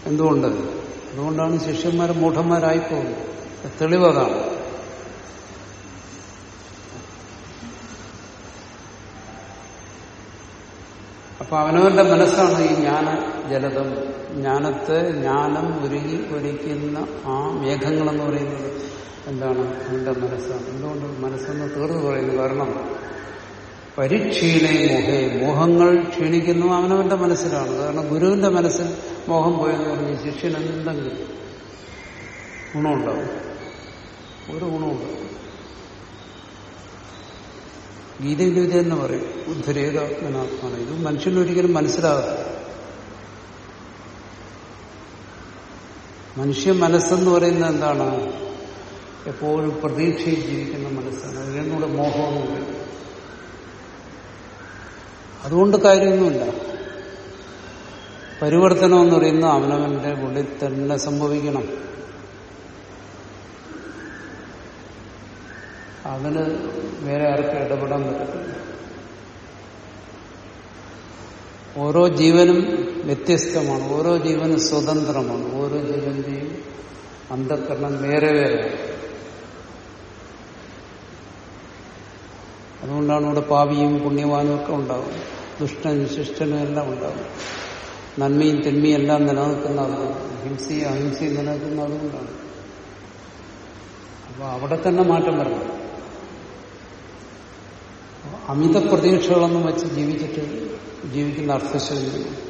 എന്തുകൊണ്ട് അതുകൊണ്ടാണ് ശിഷ്യന്മാർ മൂഢന്മാരായി പോകുന്നത് തെളിവതാണ്. അപ്പൊ അവനവന്റെ മനസ്സാണ് ഈ ജ്ഞാന ജലതം. ജ്ഞാനത്തെ ജ്ഞാനം ഒരുങ്ങി ഒരുക്കുന്ന ആ മേഘങ്ങളെന്ന് പറയുന്നത് എന്താണ്? അവന്റെ മനസ്സാണ്. എന്തുകൊണ്ട് മനസ്സെന്ന് തീർന്നു പറയുന്നു? കാരണം പരിക്ഷീണേ മോഹേ മോഹങ്ങൾ ക്ഷീണിക്കുന്നു അവനവന്റെ മനസ്സിലാണ്. കാരണം ഗുരുവിന്റെ മനസ്സിൽ മോഹം പോയെന്ന് പറഞ്ഞ് ശിഷ്യൻ എന്തെങ്കിലും ഗുണമുണ്ടാവും. ഒരു ഗുണമുണ്ടാവും. ഗീതയിൽ ഇത് തന്നെ പറയും ഉദ്ധരേതാത്മനാത്മാണ് ഇത് മനുഷ്യനൊരിക്കലും മനസ്സിലാകാം മനുഷ്യ മനസ്സെന്ന് പറയുന്നത് എന്താണ്? എപ്പോഴും പ്രതീക്ഷയിൽ ജീവിക്കുന്ന മനസ്സാണ്. അതിനൂടെ മോഹമൊന്നുമില്ല. അതുകൊണ്ട് കാര്യമൊന്നുമില്ല. പരിവർത്തനം എന്ന് പറയുന്നത് അവനവന്റെ ഉള്ളിൽ തന്നെ സംഭവിക്കണം. അതിന് വേറെ ആർക്കും ഇടപെടാൻ പറ്റത്തില്ല. ഓരോ ജീവനും വ്യത്യസ്തമാണ് ഓരോ ജീവനും സ്വതന്ത്രമാണ് ഓരോ ജീവന്റെയും അന്ധകരണം വേറെ വേറെ. അതുകൊണ്ടാണ് ഇവിടെ പാവിയും പുണ്യവാനും ഒക്കെ ഉണ്ടാവും ദുഷ്ടനും ശിഷ്ടനും എല്ലാം ഉണ്ടാവും നന്മയും തിന്മയും എല്ലാം നിലനിൽക്കുന്ന അതുകൊണ്ട് ഹിംസയും അഹിംസയും നിലനിൽക്കുന്ന അതുകൊണ്ടാണ് അപ്പൊ അവിടെ തന്നെ മാറ്റം വരണം. അമിത പ്രതീക്ഷകളൊന്നും വെച്ച് ജീവിച്ചിട്ട് ജീവിക്കുന്ന അർത്ഥശൂന്യം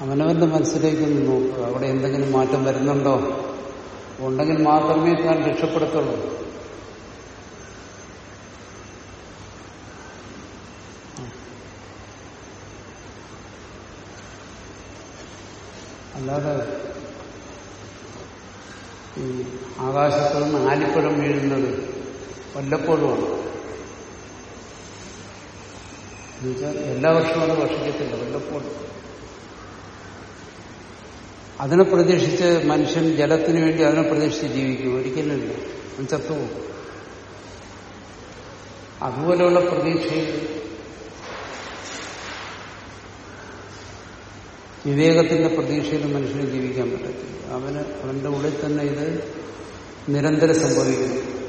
അവനവന്റെ മനസ്സിലേക്ക് നോക്കുക അവിടെ എന്തെങ്കിലും മാറ്റം വരുന്നുണ്ടോ? ഉണ്ടെങ്കിൽ മാത്രമേ താൻ രക്ഷപ്പെടുത്തുള്ളൂ. അല്ലാതെ ഈ ആകാശത്ത് ആലിപ്പഴം വീഴുന്നത് വല്ലപ്പോഴുമാണ് എന്നുവെച്ചാൽ എല്ലാ വർഷവും അത് ഭക്ഷിക്കത്തില്ല വല്ലപ്പോഴും. അതിനെ പ്രതീക്ഷിച്ച് മനുഷ്യൻ ജലത്തിന് വേണ്ടി അതിനെ പ്രതീക്ഷിച്ച് ജീവിക്കും. ഒരിക്കലുമില്ല അവൻ അതുപോലെയുള്ള പ്രതീക്ഷയിൽ വിവേകത്തിന്റെ പ്രതീക്ഷയിൽ മനുഷ്യന് ജീവിക്കാൻ പറ്റത്തില്ല. അവന് അവന്റെ ഉള്ളിൽ തന്നെ ഇത് നിരന്തരം സംഭവിക്കുന്നു.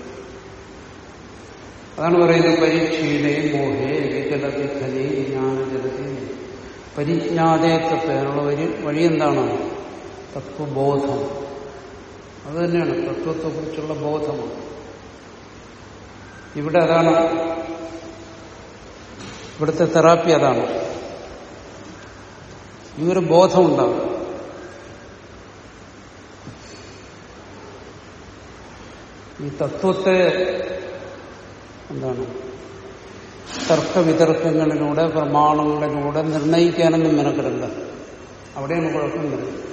അതാണ് പറയുന്നത് പരീക്ഷയിലെ മോഹേ വികലതി ഖലി ജ്ഞാനജലതി പരിജ്ഞാതേ തത്വനുള്ള വഴി വഴി എന്താണ്? തത്വബോധം. അത് തന്നെയാണ് തത്വത്തെക്കുറിച്ചുള്ള ബോധമാണ് ഇവിടെ അതാണ് ഇവിടുത്തെ തെറാപ്പി അതാണ്. ഈ ഒരു ബോധം ഉണ്ടാകും ഈ തത്വത്തെ എന്താണ്? തർക്കവിതർക്കങ്ങളിലൂടെ പ്രമാണങ്ങളിലൂടെ നിർണയിക്കാനൊന്നും മെനക്കെടില്ല അവിടെയാണ് കുഴപ്പം വരുന്നത്.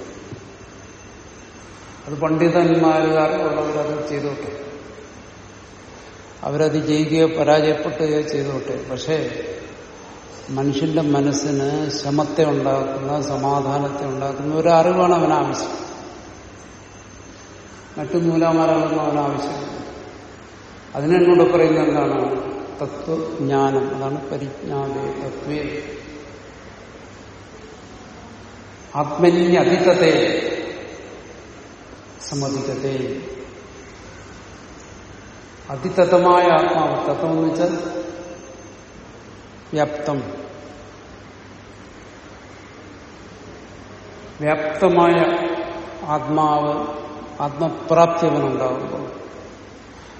അത് പണ്ഡിതന്മാരുള്ളവരത് ചെയ്തോട്ടെ. അവരത് ചെയ്യുകയോ പരാജയപ്പെട്ടുകയോ ചെയ്തോട്ടെ. പക്ഷേ മനുഷ്യന്റെ മനസ്സിന് ശമത്തെ ഉണ്ടാക്കുന്ന സമാധാനത്തെ ഉണ്ടാക്കുന്ന ഒരു അറിവാണ് അവനാവശ്യം. മറ്റു മൂലാമാരാണെന്ന് അവനാവശ്യമില്ല. അതിനെന്നോട് പറയുന്നത് എന്താണ്? തത്വജ്ഞാനം. അതാണ് പരിജ്ഞാതെ തത്വേ. ആത്മനി അതിഥത്തെ സമ്മതിക്കത്തെ അതിതത്വമായ ആത്മാവ് തത്വം എന്ന് വെച്ചാൽ വ്യാപ്തം. വ്യാപ്തമായ ആത്മാവ് ആത്മപ്രാപ്തി അവനുണ്ടാകുമ്പോൾ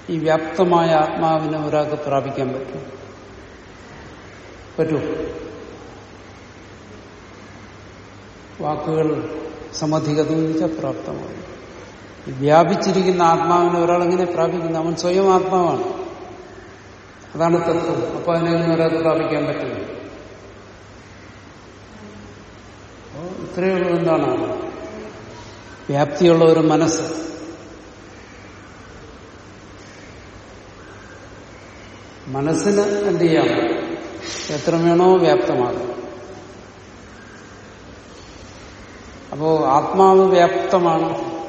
ഈ വ്യാപ്തമായ ആത്മാവിനെ ഒരാൾക്ക് പ്രാപിക്കാൻ പറ്റും. പറ്റൂ. വാക്കുകൾ സമധികത വെച്ചാൽ പ്രാപ്തമാണ്. വ്യാപിച്ചിരിക്കുന്ന ആത്മാവിനെ ഒരാളെങ്ങനെ പ്രാപിക്കുന്നു? അവൻ സ്വയം ആത്മാവാണ്. അതാണ് തത്വം. അപ്പൊ അതിനെങ്ങനെ ഒരാൾക്ക് പ്രാപിക്കാൻ അപ്പോ ഇത്രയേ ഉള്ളൂ എന്താണ്? വ്യാപ്തിയുള്ള ഒരു മനസ്സ്. മനസ്സിന് എന്ത് ചെയ്യാം? എത്ര വേണോ വ്യാപ്തമാകും. അപ്പോ ആത്മാവ് വ്യാപ്തമാണ്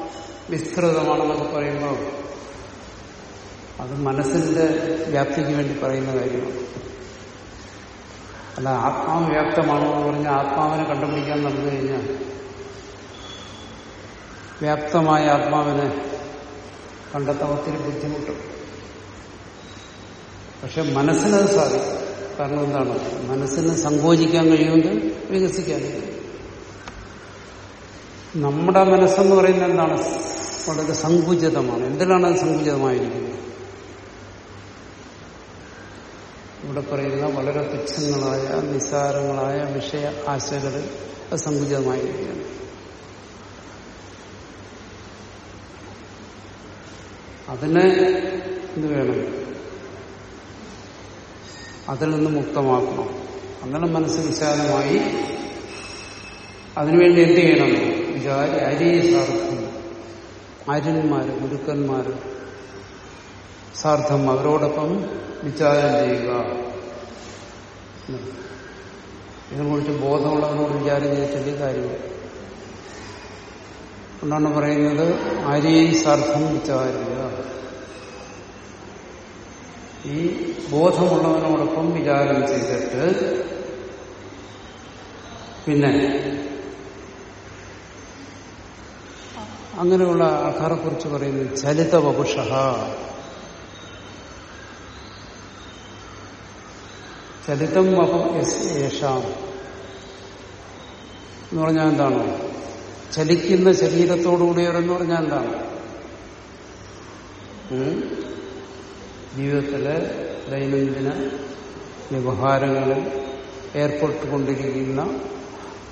വിസ്തൃതമാണെന്നൊക്കെ പറയുമ്പോൾ അത് മനസ്സിന്റെ വ്യാപ്തിക്ക് വേണ്ടി പറയുന്ന കാര്യമാണ്. അല്ല ആത്മാവ് വ്യാപ്തമാണോ എന്ന് പറഞ്ഞാൽ ആത്മാവിനെ കണ്ടുപിടിക്കാൻ നടന്നു കഴിഞ്ഞാൽ വ്യാപ്തമായ ആത്മാവിനെ കണ്ടെത്താൻ ഒത്തിരി ബുദ്ധിമുട്ടും. പക്ഷെ മനസ്സിനത് സാധിക്കും. കാരണം എന്താണ്? മനസ്സിന് സങ്കോചിക്കാൻ കഴിയുമെങ്കിൽ വികസിക്കാൻ നമ്മുടെ മനസ്സെന്ന് പറയുന്നത് എന്താണ്? വളരെ സങ്കുചിതമാണ്. എന്തിനാണ് അത് സങ്കുചിതമായിരിക്കുന്നത്? ഇവിടെ പറയുന്ന വളരെ തുച്ഛങ്ങളായ നിസ്സാരങ്ങളായ വിഷയ ആശകളിൽ അത് സങ്കുചിതമായിരിക്കുകയാണ്. അതിനെ എന്ത് വേണം? അതിൽ നിന്ന് മുക്തമാക്കണം. അങ്ങനെ മനസ്സ് വിശാലമായി അതിനുവേണ്ടി എന്ത് ചെയ്യണം? വിചാരി സാർത്ഥം ആര്യന്മാര് ഗുരുക്കന്മാര് സാർത്ഥം അവരോടൊപ്പം വിചാരം ചെയ്യുക. ഇതിനെക്കുറിച്ച് ബോധമുള്ളവരോട് വിചാരം ചെയ്തിട്ടില്ല കാര്യമില്ല അതുകൊണ്ടാണ് പറയുന്നത് ആര്യസാർത്ഥം വിചാരിക്കുക. ഈ ബോധമുള്ളവനോടൊപ്പം വിചാരം ചെയ്തിട്ട് പിന്നെ അങ്ങനെയുള്ള ആൾക്കാരെ കുറിച്ച് പറയുന്നത് ചലിത വപുഷ ചലിതം യേശാം എന്ന് പറഞ്ഞാൽ എന്താണ്? ചലിക്കുന്ന ശരീരത്തോടുകൂടിയവരെന്ന് പറഞ്ഞാൽ എന്താണ്? ജീവിതത്തിലെ ദൈനംദിന വ്യവഹാരങ്ങളിൽ ഏർപ്പെട്ടുകൊണ്ടിരിക്കുന്ന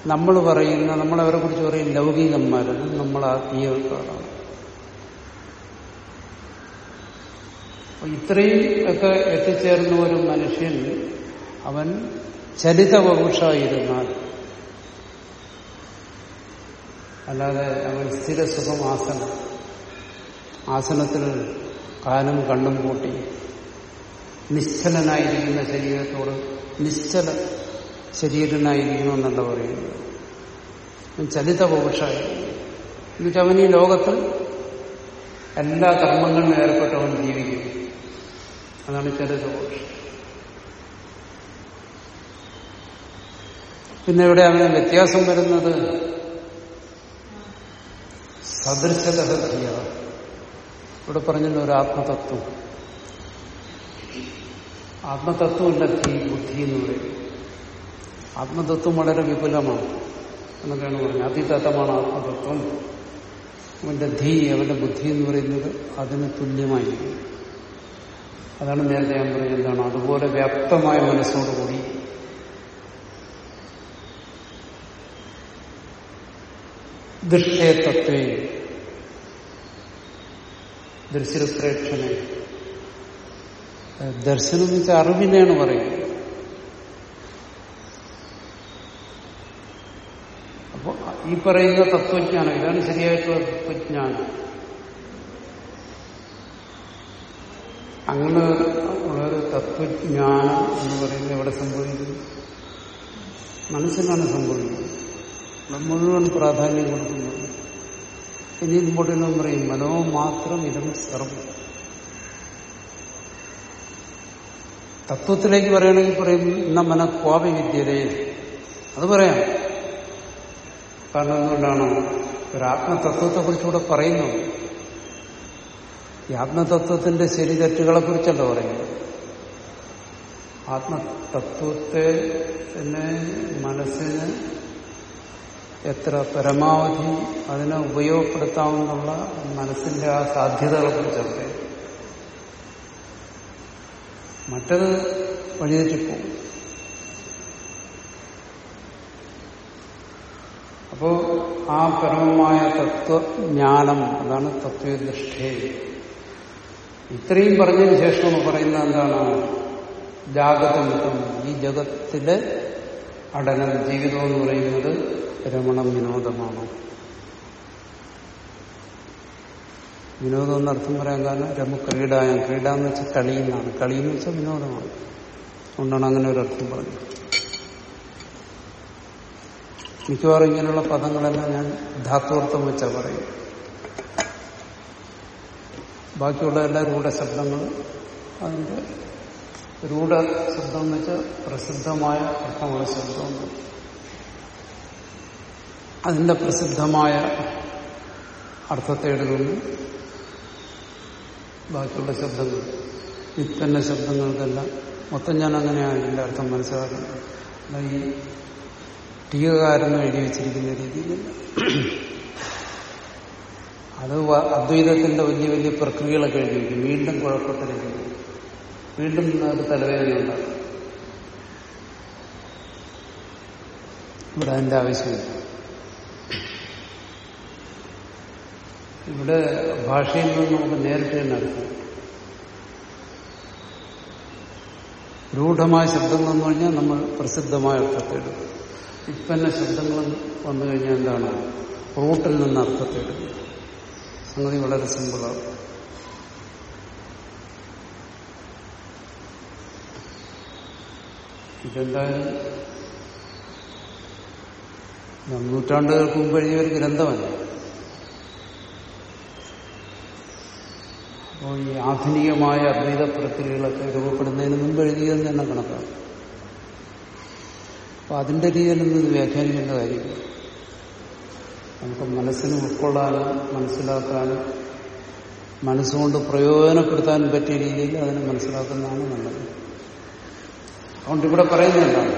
നമ്മൾ പറയുന്ന നമ്മളവരെ കുറിച്ച് പറയും ലൗകികന്മാരല്ല നമ്മൾ ആത്മീയക്കാരാണ് ഇത്രയും ഒക്കെ എത്തിച്ചേർന്ന ഒരു മനുഷ്യൻ അവൻ ചലിതവപുഷായിരുന്നാൽ അല്ലാതെ അവൻ സ്ഥിരസുഖം ആസനം ആസനത്തിൽ കാലും കണ്ണും പൂട്ടി. നിശ്ചലനായിരിക്കുന്ന ശരീരത്തോട് നിശ്ചല ശരീരനായിരിക്കുന്നു എന്നല്ല പറയുന്നത് ചലിത ചലിതപുഷായിരുന്നു എന്നുവെച്ചാൽ അവൻ ഈ ലോകത്ത് എല്ലാ കർമ്മങ്ങളിലും ഏർപ്പെട്ടവൻ ജീവിക്കും. അതാണ് ചലിതപുരുഷൻ പിന്നെ ഇവിടെ അവന് വ്യത്യാസം വരുന്നത് സദൃശലഹ്യ ഇവിടെ പറഞ്ഞല്ലോ ഒരു ആത്മതത്വം. ആത്മതത്വമല്ല ഈ ബുദ്ധി എന്ന് പറയും ആത്മതത്വം വളരെ വിപുലമാണ് എന്നൊക്കെയാണ് പറഞ്ഞത്. അതിതത്വമാണ് ആത്മതത്വം. അവന്റെ ധീ അവന്റെ ബുദ്ധി എന്ന് പറയുന്നത് അതിന് തുല്യമായിരിക്കും. അതാണ് നേരത്തെ ഞാൻ പറഞ്ഞത് എന്താണ്? അതുപോലെ വ്യാപ്തമായ മനസ്സോടുകൂടി ദൃശ്യതത്വേ ദൃശ്യപ്രേക്ഷനെ ദർശനം എന്ന് വെച്ചാൽ അറിവിനെയാണ് പറയുന്നത്. അപ്പൊ ഈ പറയുന്ന തത്വജ്ഞാനം ഇതാണ് ശരിയായിട്ടുള്ള തത്വജ്ഞാനം. അങ്ങനെ ഉള്ളൊരു തത്വജ്ഞാനം എന്ന് പറയുന്നത് എവിടെ സംഭവിക്കുന്നു? മനസ്സിലാണ് സംഭവിക്കുന്നത്. മുഴുവൻ പ്രാധാന്യം കൊടുക്കുന്നത്. ഇനി ഇമ്പോട്ട് നാം പറയും. മനോ മാത്രം ഇതും സർവം. തത്വത്തിലേക്ക് പറയുകയാണെങ്കിൽ പറയും ഇന്ന മന ക്വാപി വിദ്യതേ. അത് പറയാം. കാരണം എന്തുകൊണ്ടാണ്? ഒരു ആത്മതത്വത്തെ കുറിച്ചുകൂടെ പറയുന്നു. ഈ ആത്മതത്വത്തിന്റെ ശരി തെറ്റുകളെ കുറിച്ചല്ല പറയുന്നത്? ആത്മതത്വത്തെ മനസ്സിന് എത്ര പരമാവധി അതിനെ ഉപയോഗപ്പെടുത്താമെന്നുള്ള മനസ്സിന്റെ ആ സാധ്യതകളെ കുറിച്ചൊക്കെ മറ്റത് വഴിതെറ്റിപ്പോകും അപ്പോ ആ പരമമായ തത്വജ്ഞാനം അതാണ് തത്വദൃഷ്ടി ഇത്രയും പറഞ്ഞതിന് ശേഷം പറയുന്ന എന്താണ്? ജാഗതമിതം ഈ ജഗത്തിലെ അടനം ജീവിതം എന്ന് പറയുന്നത് രമണം വിനോദമാണ്. വിനോദം എന്നർത്ഥം പറയാൻ കാരണം രമ ക്രീഡായം ക്രീഡ എന്ന് വെച്ചാൽ കളിയെന്നാണ് കളി എന്ന് വെച്ചാൽ വിനോദമാണ്. അതുകൊണ്ടാണ് അങ്ങനെ ഒരു അർത്ഥം പറഞ്ഞത്. മിക്കവാറും ഇങ്ങനെയുള്ള പദങ്ങളെല്ലാം ഞാൻ ധാത്വർത്ഥം വെച്ചാൽ പറയും ബാക്കിയുള്ള എല്ലാ രൂഢ ശബ്ദങ്ങൾ അതിന്റെ രൂഢ ശബ്ദം എന്ന് വെച്ചാൽ പ്രസിദ്ധമായ അർത്ഥമുള്ള ശബ്ദമുണ്ട് അതിന്റെ പ്രസിദ്ധമായ അർത്ഥത്തെ ബാക്കിയുള്ള ശബ്ദങ്ങൾ ഇത്തന്നെ ശബ്ദങ്ങൾക്കെല്ലാം മൊത്തം ഞാൻ അങ്ങനെയാണ് ഇതിന്റെ അർത്ഥം മനസ്സിലാക്കുന്നത്. അല്ല ഈ ടീകകാരെന്ന് എഴുതി വെച്ചിരിക്കുന്ന രീതിയിലല്ല അത് അദ്വൈതത്തിന്റെ വലിയ വലിയ പ്രക്രിയകളൊക്കെ എഴുതി വയ്ക്കും വീണ്ടും കുഴപ്പത്തിലേക്ക് വീണ്ടും അത് തലവേദന ഉണ്ടാകും ഇവിടെ അതിന്റെ ആവശ്യമില്ല. ഇവിടെ ഭാഷയിൽ നിന്ന് നമുക്ക് നേരിട്ട് തന്നെ അർത്ഥം രൂഢമായ ശബ്ദങ്ങൾ എന്ന് പറഞ്ഞാൽ നമ്മൾ പ്രസിദ്ധമായ അർത്ഥത്തെടുക്കും ഇപ്പന്നെ ശബ്ദങ്ങൾ വന്നു കഴിഞ്ഞാൽ എന്താണ്? റൂട്ടിൽ നിന്ന് അർത്ഥത്തെ എടുക്കും സംഗതി വളരെ സിമ്പിളാണ്. ഇതെന്തായാലും നൂറ്റാണ്ടുകൾക്ക് മുമ്പ് എഴുതിയ ഒരു ഗ്രന്ഥമല്ല? അപ്പോൾ ഈ ആധുനികമായ അദ്വൈത പ്രക്രിയകളൊക്കെ രൂപപ്പെടുന്നതിന് മുമ്പ് എഴുതിയതെന്ന് തന്നെ കണക്കാണ് അപ്പൊ അതിന്റെ രീതിയിലൊന്നും ഇത് വ്യാഖ്യാനിക്കേണ്ട കാര്യമില്ല നമുക്ക് മനസ്സിന് ഉൾക്കൊള്ളാനും മനസ്സിലാക്കാനും മനസ്സുകൊണ്ട് പ്രയോജനപ്പെടുത്താനും പറ്റിയ രീതിയിൽ അതിനെ മനസ്സിലാക്കുന്നതാണ് നല്ലത്. അതുകൊണ്ട് ഇവിടെ പറയുന്നത് എന്താണ്?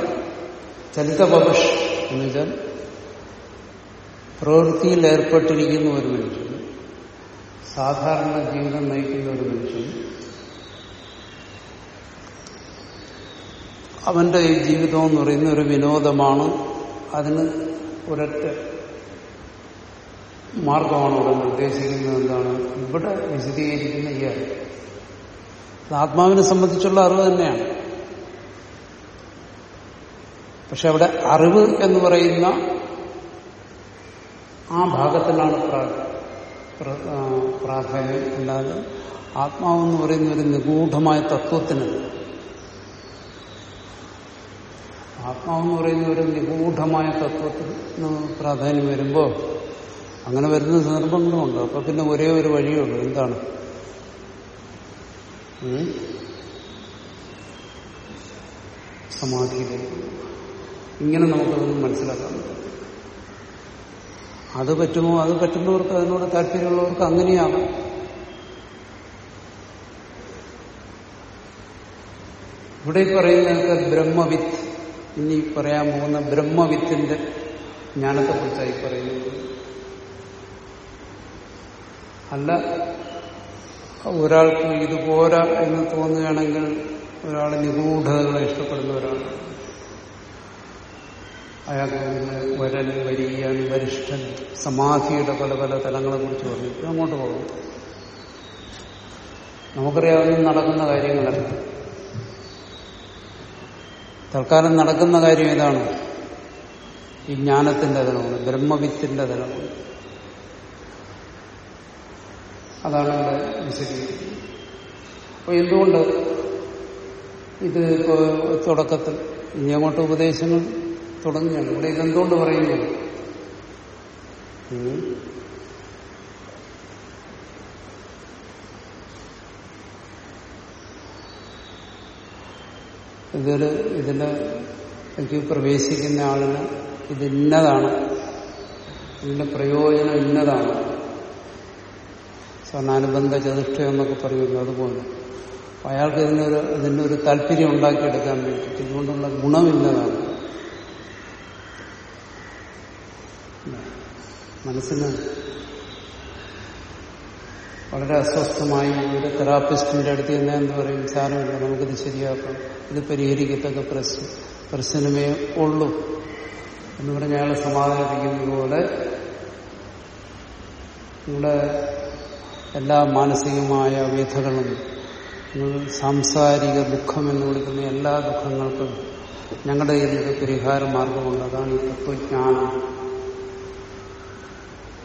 ചലിത പപുഷ് എന്ന് വെച്ചാൽ പ്രവൃത്തിയിൽ ഏർപ്പെട്ടിരിക്കുന്ന ഒരു മനുഷ്യൻ. സാധാരണ ജീവിതം നയിക്കുന്ന ഒരു മനുഷ്യൻ അവന്റെ ഈ ജീവിതം എന്ന് പറയുന്ന ഒരു വിനോദമാണ് അതിന് ഒരൊറ്റ മാർഗമാണ് ഇവിടെ നിർദ്ദേശിക്കുന്നത് എന്താണ്? ഇവിടെ വിശദീകരിക്കുന്ന ഈ അറിവ്. ആത്മാവിനെ സംബന്ധിച്ചുള്ള അറിവ് തന്നെയാണ്. പക്ഷെ അവിടെ അറിവ് എന്ന് പറയുന്ന ആ ഭാഗത്തിലാണ് പ്രാ- പ്ര- ആ, പ്രാധാന്യം അല്ലാതെ ആത്മാവെന്ന് പറയുന്ന ഒരു നിഗൂഢമായ തത്വത്തിന് ആത്മാവെന്ന് പറയുന്ന ഒരു നിഗൂഢമായ തത്വത്തിന് പ്രാധാന്യം വരുമ്പോൾ അങ്ങനെ വരുന്ന സന്ദർഭങ്ങളുമുണ്ട്. അപ്പൊ പിന്നെ ഒരേ ഒരു വഴിയേ ഉള്ളൂ എന്താണ് സമാധിയിലേക്ക്. ഇങ്ങനെ നമുക്കതൊന്നും മനസ്സിലാക്കാൻ പറ്റും. അത് പറ്റുമോ? അത് പറ്റുന്നവർക്ക് അതിനോട് താല്പര്യമുള്ളവർക്ക് അങ്ങനെയാകാം. ഇവിടെ പറയുന്നതൊക്കെ ബ്രഹ്മവിത്ത്. ഇനി പറയാൻ പോകുന്ന ബ്രഹ്മവിത്തിന്റെ ജ്ഞാനത്തെക്കുറിച്ചായി പറയുന്നത്. അല്ല ഒരാൾക്ക് ഇത് എന്ന് തോന്നുകയാണെങ്കിൽ ഒരാൾ നിഗൂഢതകളെ ഇഷ്ടപ്പെടുന്ന ഒരാൾ അയാൾക്ക് വരൻ വരിയാൻ വരിഷ്ഠൻ സമാധിയുടെ പല പല തലങ്ങളെ കുറിച്ച് പറഞ്ഞു. അങ്ങോട്ട് പോകും. നമുക്കറിയാവുന്ന നടക്കുന്ന കാര്യങ്ങളല്ല തൽക്കാലം നടക്കുന്ന കാര്യം ഏതാണ് ഈ ജ്ഞാനത്തിന്റെ തലമാണ് ബ്രഹ്മവിത്തിന്റെ തലമാണ് അതാണ് ഇവിടെ വിശദീകരിക്കുന്നത്. അപ്പൊ എന്തുകൊണ്ട് ഇത് തുടക്കത്തിൽ ഇനി അങ്ങോട്ട് ഉപദേശങ്ങൾ തുടങ്ങുകയാണ് ഇവിടെ ഇതെന്തുകൊണ്ട് പറയുന്നു? ഇതൊരു ഇതിൽ ഇതിൽ എനിക്ക് പ്രവേശിക്കുന്ന ആളിന് ഇത് ഇന്നതാണ് ഇതിന്റെ പ്രയോജനം ഇന്നതാണ്. സ്വർണാനുബന്ധ ചതുഷ്ടം എന്നൊക്കെ പറയുന്നു അതുപോലെ. അയാൾക്ക് ഇതിനൊരു ഇതിന്റെ ഒരു താല്പര്യം ഉണ്ടാക്കിയെടുക്കാൻ വേണ്ടിയിട്ട്. ഇതുകൊണ്ടുള്ള ഗുണമില്ലതാണ് മനസ്സിന് വളരെ അസ്വസ്ഥമായി ഒരു തെറാപ്പിസ്റ്റിന്റെ അടുത്ത് തന്നെ എന്ന് പറയും സാരമില്ല നമുക്കിത് ശരിയാക്കാം. ഇത് പരിഹരിക്കത്തക്ക പ്രശ്നം പ്രശ്നമേ ഉള്ളൂ. എന്ന് പറഞ്ഞ് അയാളെ സമാധാനിപ്പിക്കുന്നത് പോലെ നിങ്ങളുടെ എല്ലാ മാനസികമായ വ്യഥകളും സാംസാരിക ദുഃഖം എന്ന് വിളിക്കുന്ന എല്ലാ ദുഃഖങ്ങൾക്കും ഞങ്ങളുടെ കയ്യിൽ പരിഹാര മാർഗമുണ്ട് അതാണ് ഈ തത്വജ്ഞാനം.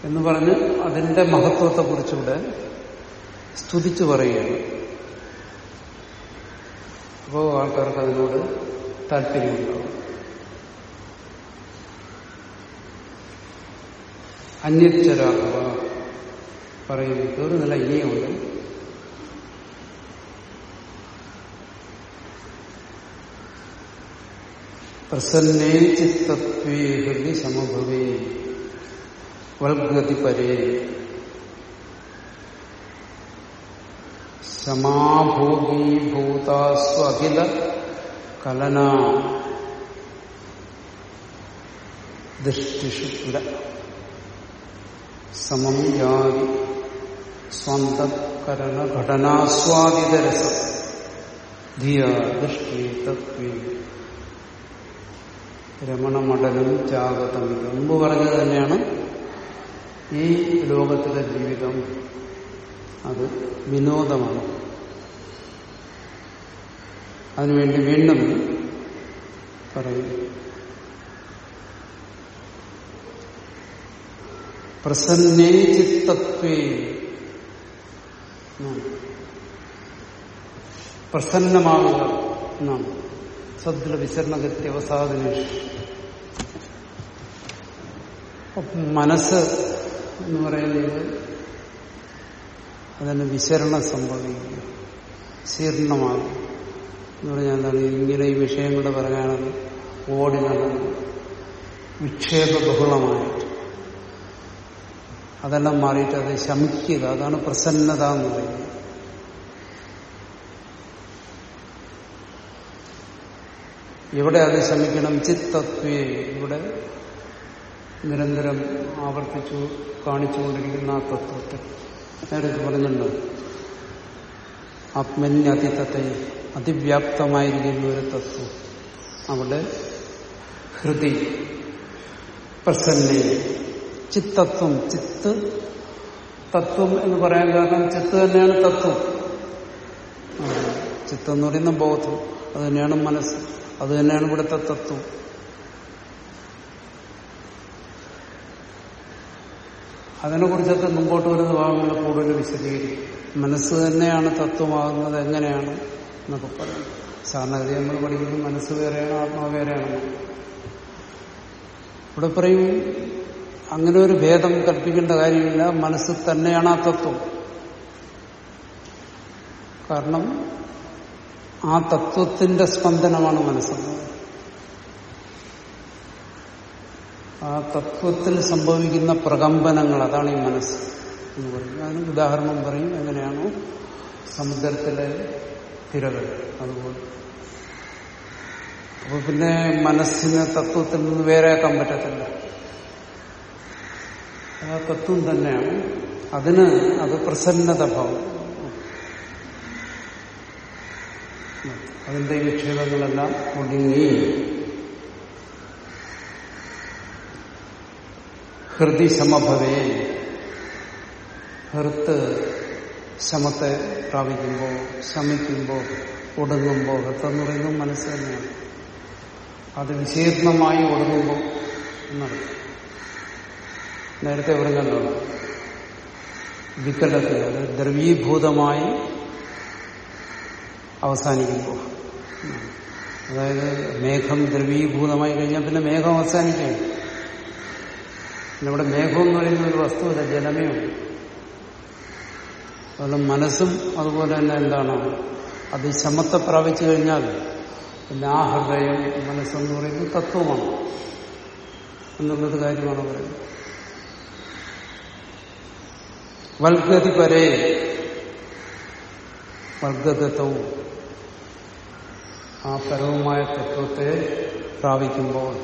എന്ന് പറഞ്ഞ് അതിന്റെ മഹത്വത്തെ മഹത്വത്തെക്കുറിച്ചൂടെ സ്തുതിച്ചു പറയുകയാണ്. അപ്പോ ആൾക്കാർക്ക് അതിനോട് താല്പര്യമുണ്ടാവും. അന്യച്ചരാഹവ പറയുന്നത് ഒരു നില ഇനിയുണ്ട്. പ്രസന്നേ ചിത്തത്വേ ഹൃദി സമഭവേ. വൽഗതി പരേ സമാഭോഗീഭൂതാസ്വഖില കലന ദൃഷ്ടിഷു ഇട സമം ജാതി സ്വന്തകരണ ഘടനാസ്വാദിതരസം ധിയ ദൃഷ്ടി തത്വേ. രമണമടലും ജാഗതം മുമ്പ് പറഞ്ഞത് തന്നെയാണ്? ഈ ലോകത്തിലെ ജീവിതം അത് വിനോദമാണ്. അതിനുവേണ്ടി വീണ്ടും പറയും. പ്രസന്നേ ചിത്തത്വേ. പ്രസന്നമാകുക എന്നാണ് സദ്ര വിചരണഗതി അവസാദനേഷ്. മനസ്സ് എന്ന് പറയുന്നത് അതിന് വിശരണം സംഭവിക്കുക ശീർണമാകും എന്ന് പറഞ്ഞാൽ എന്താണ്? ഇങ്ങനെ ഈ വിഷയം കൂടെ പറയുകയാണെങ്കിൽ ഓടി നടന്ന് വിക്ഷേപ ബഹുളമായിട്ട് അതെല്ലാം മാറിയിട്ട് അത് ശമിക്കുക. അതാണ് പ്രസന്നത എന്ന് പറയുന്നത്. എവിടെ അത് ശമിക്കണം? ചിത്തത്വേ ഇവിടെ നിരന്തരം ആവർത്തിച്ചു കാണിച്ചുകൊണ്ടിരിക്കുന്ന ആ തത്വത്തെ നേരത്തെ പറഞ്ഞല്ലോ. ആത്മന്യതിത്വത്തെ അതിവ്യാപ്തമായിരിക്കുന്ന ഒരു തത്വം. അവിടെ ഹൃദി പ്രസന്നെ ചിത്തത്വം ചിത്ത് തത്വം എന്ന് പറയാൻ കാരണം ചിത്ത് തന്നെയാണ് തത്വം. ചിത്തം എന്ന് പറയുന്ന ബോധം അത് തന്നെയാണ് മനസ്സ് അത് തന്നെയാണ് ഇവിടുത്തെ തത്വം. അതിനെക്കുറിച്ചൊക്കെ മുമ്പോട്ട് വരുന്ന ഭാഗങ്ങൾ കൂടുതൽ വിശദീകരിക്കും. മനസ്സ് തന്നെയാണ് തത്വമാകുന്നത് എങ്ങനെയാണ് എന്നൊക്കെ പറയും. സാധാരണഗതി നമ്മൾ പഠിക്കുന്നത് മനസ്സ് വേറെയാണ് ആത്മാവ് വേറെയാണ്. ഇവിടെ പറയും അങ്ങനെ ഒരു ഭേദം കൽപ്പിക്കേണ്ട കാര്യമില്ല. മനസ്സ് തന്നെയാണ് ആ തത്വം. കാരണം ആ തത്വത്തിന്റെ സ്പന്ദനമാണ് മനസ്സെന്നത് ആ തത്വത്തിൽ സംഭവിക്കുന്ന പ്രകമ്പനങ്ങൾ അതാണ് ഈ മനസ്സ് എന്ന് പറയും. അതിന് ഉദാഹരണം പറയും എങ്ങനെയാണോ സമുദ്രത്തിലെ തിരകൾ. അതുപോലെ. അപ്പൊ പിന്നെ മനസ്സിനെ തത്വത്തിൽ നിന്ന് വേറെയാക്കാൻ പറ്റത്തില്ല. ആ തത്വം തന്നെയാണ്. അതിന് അത് പ്രസന്നത ഭാവം. അതിന്റെ വിക്ഷേപങ്ങളെല്ലാം ഒടുങ്ങി. ഹൃദി സമഭവേ. ഹൃത്ത് ശമത്തെ പ്രാപിക്കുമ്പോൾ ശമിക്കുമ്പോൾ ഒടുങ്ങുമ്പോൾ ഹൃത്തെന്ന് പറയുന്നത് മനസ്സ് തന്നെയാണ്. അത് വിശീർണമായി ഒടുങ്ങുമ്പോൾ എന്നാണ്. നേരത്തെ പറഞ്ഞല്ലോ വികലത്തിൽ അത് ദ്രവീഭൂതമായി അവസാനിക്കുമ്പോൾ അതായത് മേഘം ദ്രവീഭൂതമായി കഴിഞ്ഞാൽ പിന്നെ മേഘം അവസാനിക്കുകയാണ് ഇവിടെ മേഘം എന്ന് പറയുന്ന ഒരു വസ്തുവല്ല ജലമേ ഉള്ളൂ. മനസ്സും അതുപോലെ തന്നെ എന്താണ്? അത് ശമത്തെ പ്രാപിച്ചു കഴിഞ്ഞാൽ പിന്നെ ആ ഹൃദയം മനസ്സെന്ന് പറയുന്നത് തത്വമാണ്. എന്നുള്ളൊരു കാര്യമാണ് പറയുന്നത്. വൽഗതി പരേ വർഗതത്വവും ആ പരവുമായ തത്വത്തെ പ്രാപിക്കുമ്പോൾ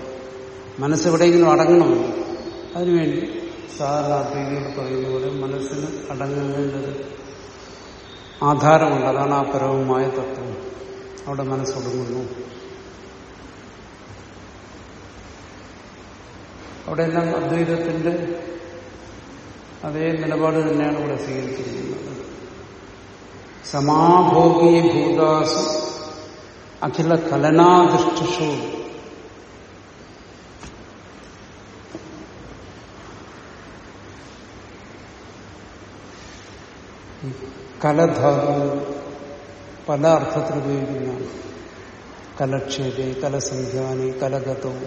മനസ്സെവിടെയെങ്കിലും അടങ്ങണമല്ലോ. അതിനുവേണ്ടി സാധാരണ അദ്വൈതികൾ പറയുന്ന പോലെ മനസ്സിന് അടങ്ങുന്നതിനൊരു ആധാരമുണ്ട്. അതാണ് ആ പരവുമായ തത്വം. അവിടെ മനസ്സൊടുങ്ങുന്നു അവിടെയെല്ലാം അദ്വൈതത്തിന്റെ അതേ നിലപാട് തന്നെയാണ് ഇവിടെ സ്വീകരിച്ചിരിക്കുന്നത്. സമാഭോഗീ ഭൂതാസു അഖില കലനാധിഷ്ഠിഷു കലധാതു പല അർത്ഥത്തിൽ ഉപയോഗിക്കുന്നതാണ് കലക്ഷേപി കലസംഖ്യാനി കലഗതവും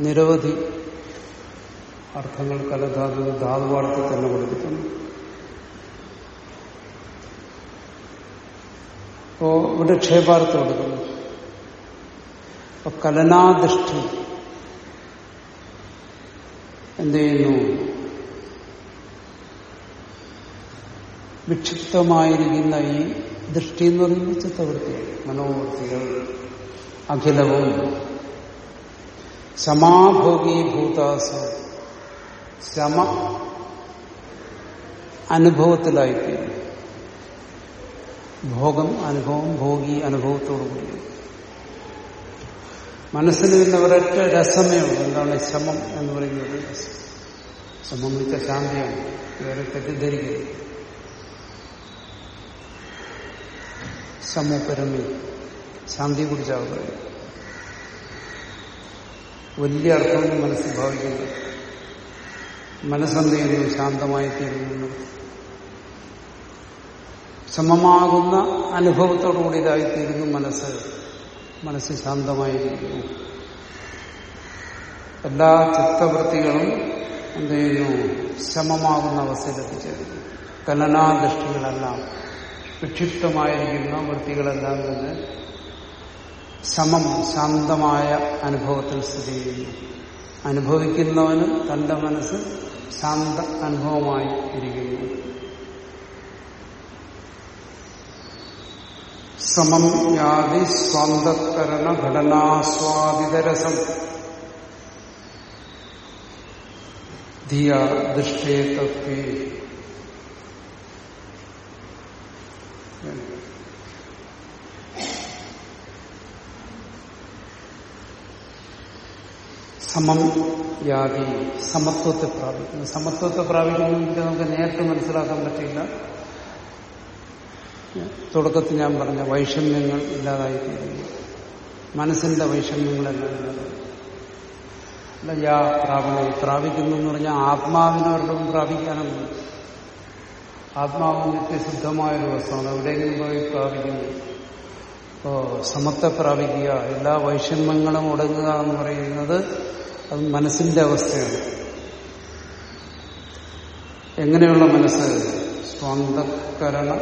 നിരവധി അർത്ഥങ്ങൾ കലധാതു ധാതുവാർത്ഥത്തിൽ തന്നെ കൊടുത്തിട്ടുണ്ട് അപ്പോ ഇവിടെ ക്ഷേപാർത്ഥം കൊടുക്കുന്നു അപ്പൊ കലനാദൃഷ്ടി എന്ത് ചെയ്യുന്നു? വിക്ഷിപ്തമായിരിക്കുന്ന ഈ ദൃഷ്ടി എന്ന് പറയുന്നത് ചിത്തവൃത്തി മനോവൃത്തികൾ അഖിലവും ശമാഭോഗീഭൂതാസ ശമ അനുഭവത്തിലായിത്തീരും ഭോഗം അനുഭവം ഭോഗി അനുഭവത്തോടു കൂടി മനസ്സിന് പിന്നെ ഒരൊറ്റ രസമേ ഉള്ളൂ. എന്താണ് ശമം എന്ന് പറയുന്നത്? ശമം വെച്ച ശാന്തിയാണ്. വേറെ തെറ്റിദ്ധരിക്കരുത്. ശമോപരമി ശാന്തിയെ കുറിച്ചാണ് പറയുന്നത് വലിയ അർത്ഥമൊന്നും മനസ്സിൽ ഭാവിക്കുന്നു. മനസ്സെന്ത് ചെയ്യുന്നു ശാന്തമായി തീരുന്നു. സമമാകുന്ന അനുഭവത്തോടുകൂടി ഇതായിത്തീരുന്നു മനസ്സ്. മനസ്സ് ശാന്തമായിരിക്കുന്നു. എല്ലാ ചിത്തവൃത്തികളും എന്ത് ചെയ്യുന്നു? ശമമാകുന്ന അവസ്ഥയിലെത്തിച്ചേരുന്നു. കലനാദൃഷ്ടികളെല്ലാം വിക്ഷിപ്തമായിരിക്കുന്ന വൃത്തികളെല്ലാം തന്നെ സമം ശാന്തമായ അനുഭവത്തിൽ സ്ഥിതി ചെയ്യുന്നു. അനുഭവിക്കുന്നവന് തന്റെ മനസ്സ് ശാന്ത അനുഭവമായി ഇരിക്കുന്നു. സമം യാതി സ്വാന്തകരണ ഘടനാസ്വാദിതരസം. ധിയ ദൃഷ്ടേ തത്വേ സമം യാതി സമത്വത്തെ പ്രാപിക്കുന്നു. സമത്വത്തെ പ്രാപിക്കണമെങ്കിൽ നമുക്ക് നേരത്തെ മനസ്സിലാക്കാൻ പറ്റില്ല തുടക്കത്തിൽ ഞാൻ പറഞ്ഞ വൈഷമ്യങ്ങൾ ഇല്ലാതായി ഇല്ലാതായിത്തീരുന്നു. മനസ്സിന്റെ വൈഷമ്യങ്ങളെല്ലാം ഇല്ലാതായി. അല്ല യാ പ്രാപണ പ്രാപിക്കുന്നു എന്ന് പറഞ്ഞാൽ ആത്മാവിനോടൊപ്പം പ്രാപിക്കാനൊന്നും ആത്മാവ് നിത്യസിദ്ധമായൊരു വസ്തുവാണ്. എവിടെയെങ്കിലും പോയി പ്രാപിക്കുന്നു. ഇപ്പോ സമത്വ പ്രാപിക്കുക. എല്ലാ വൈഷമ്യങ്ങളും ഒടുങ്ങുക എന്ന് പറയുന്നത് അത് മനസ്സിന്റെ അവസ്ഥയാണ്. എങ്ങനെയുള്ള മനസ്സ്? സ്വാന്തകരണ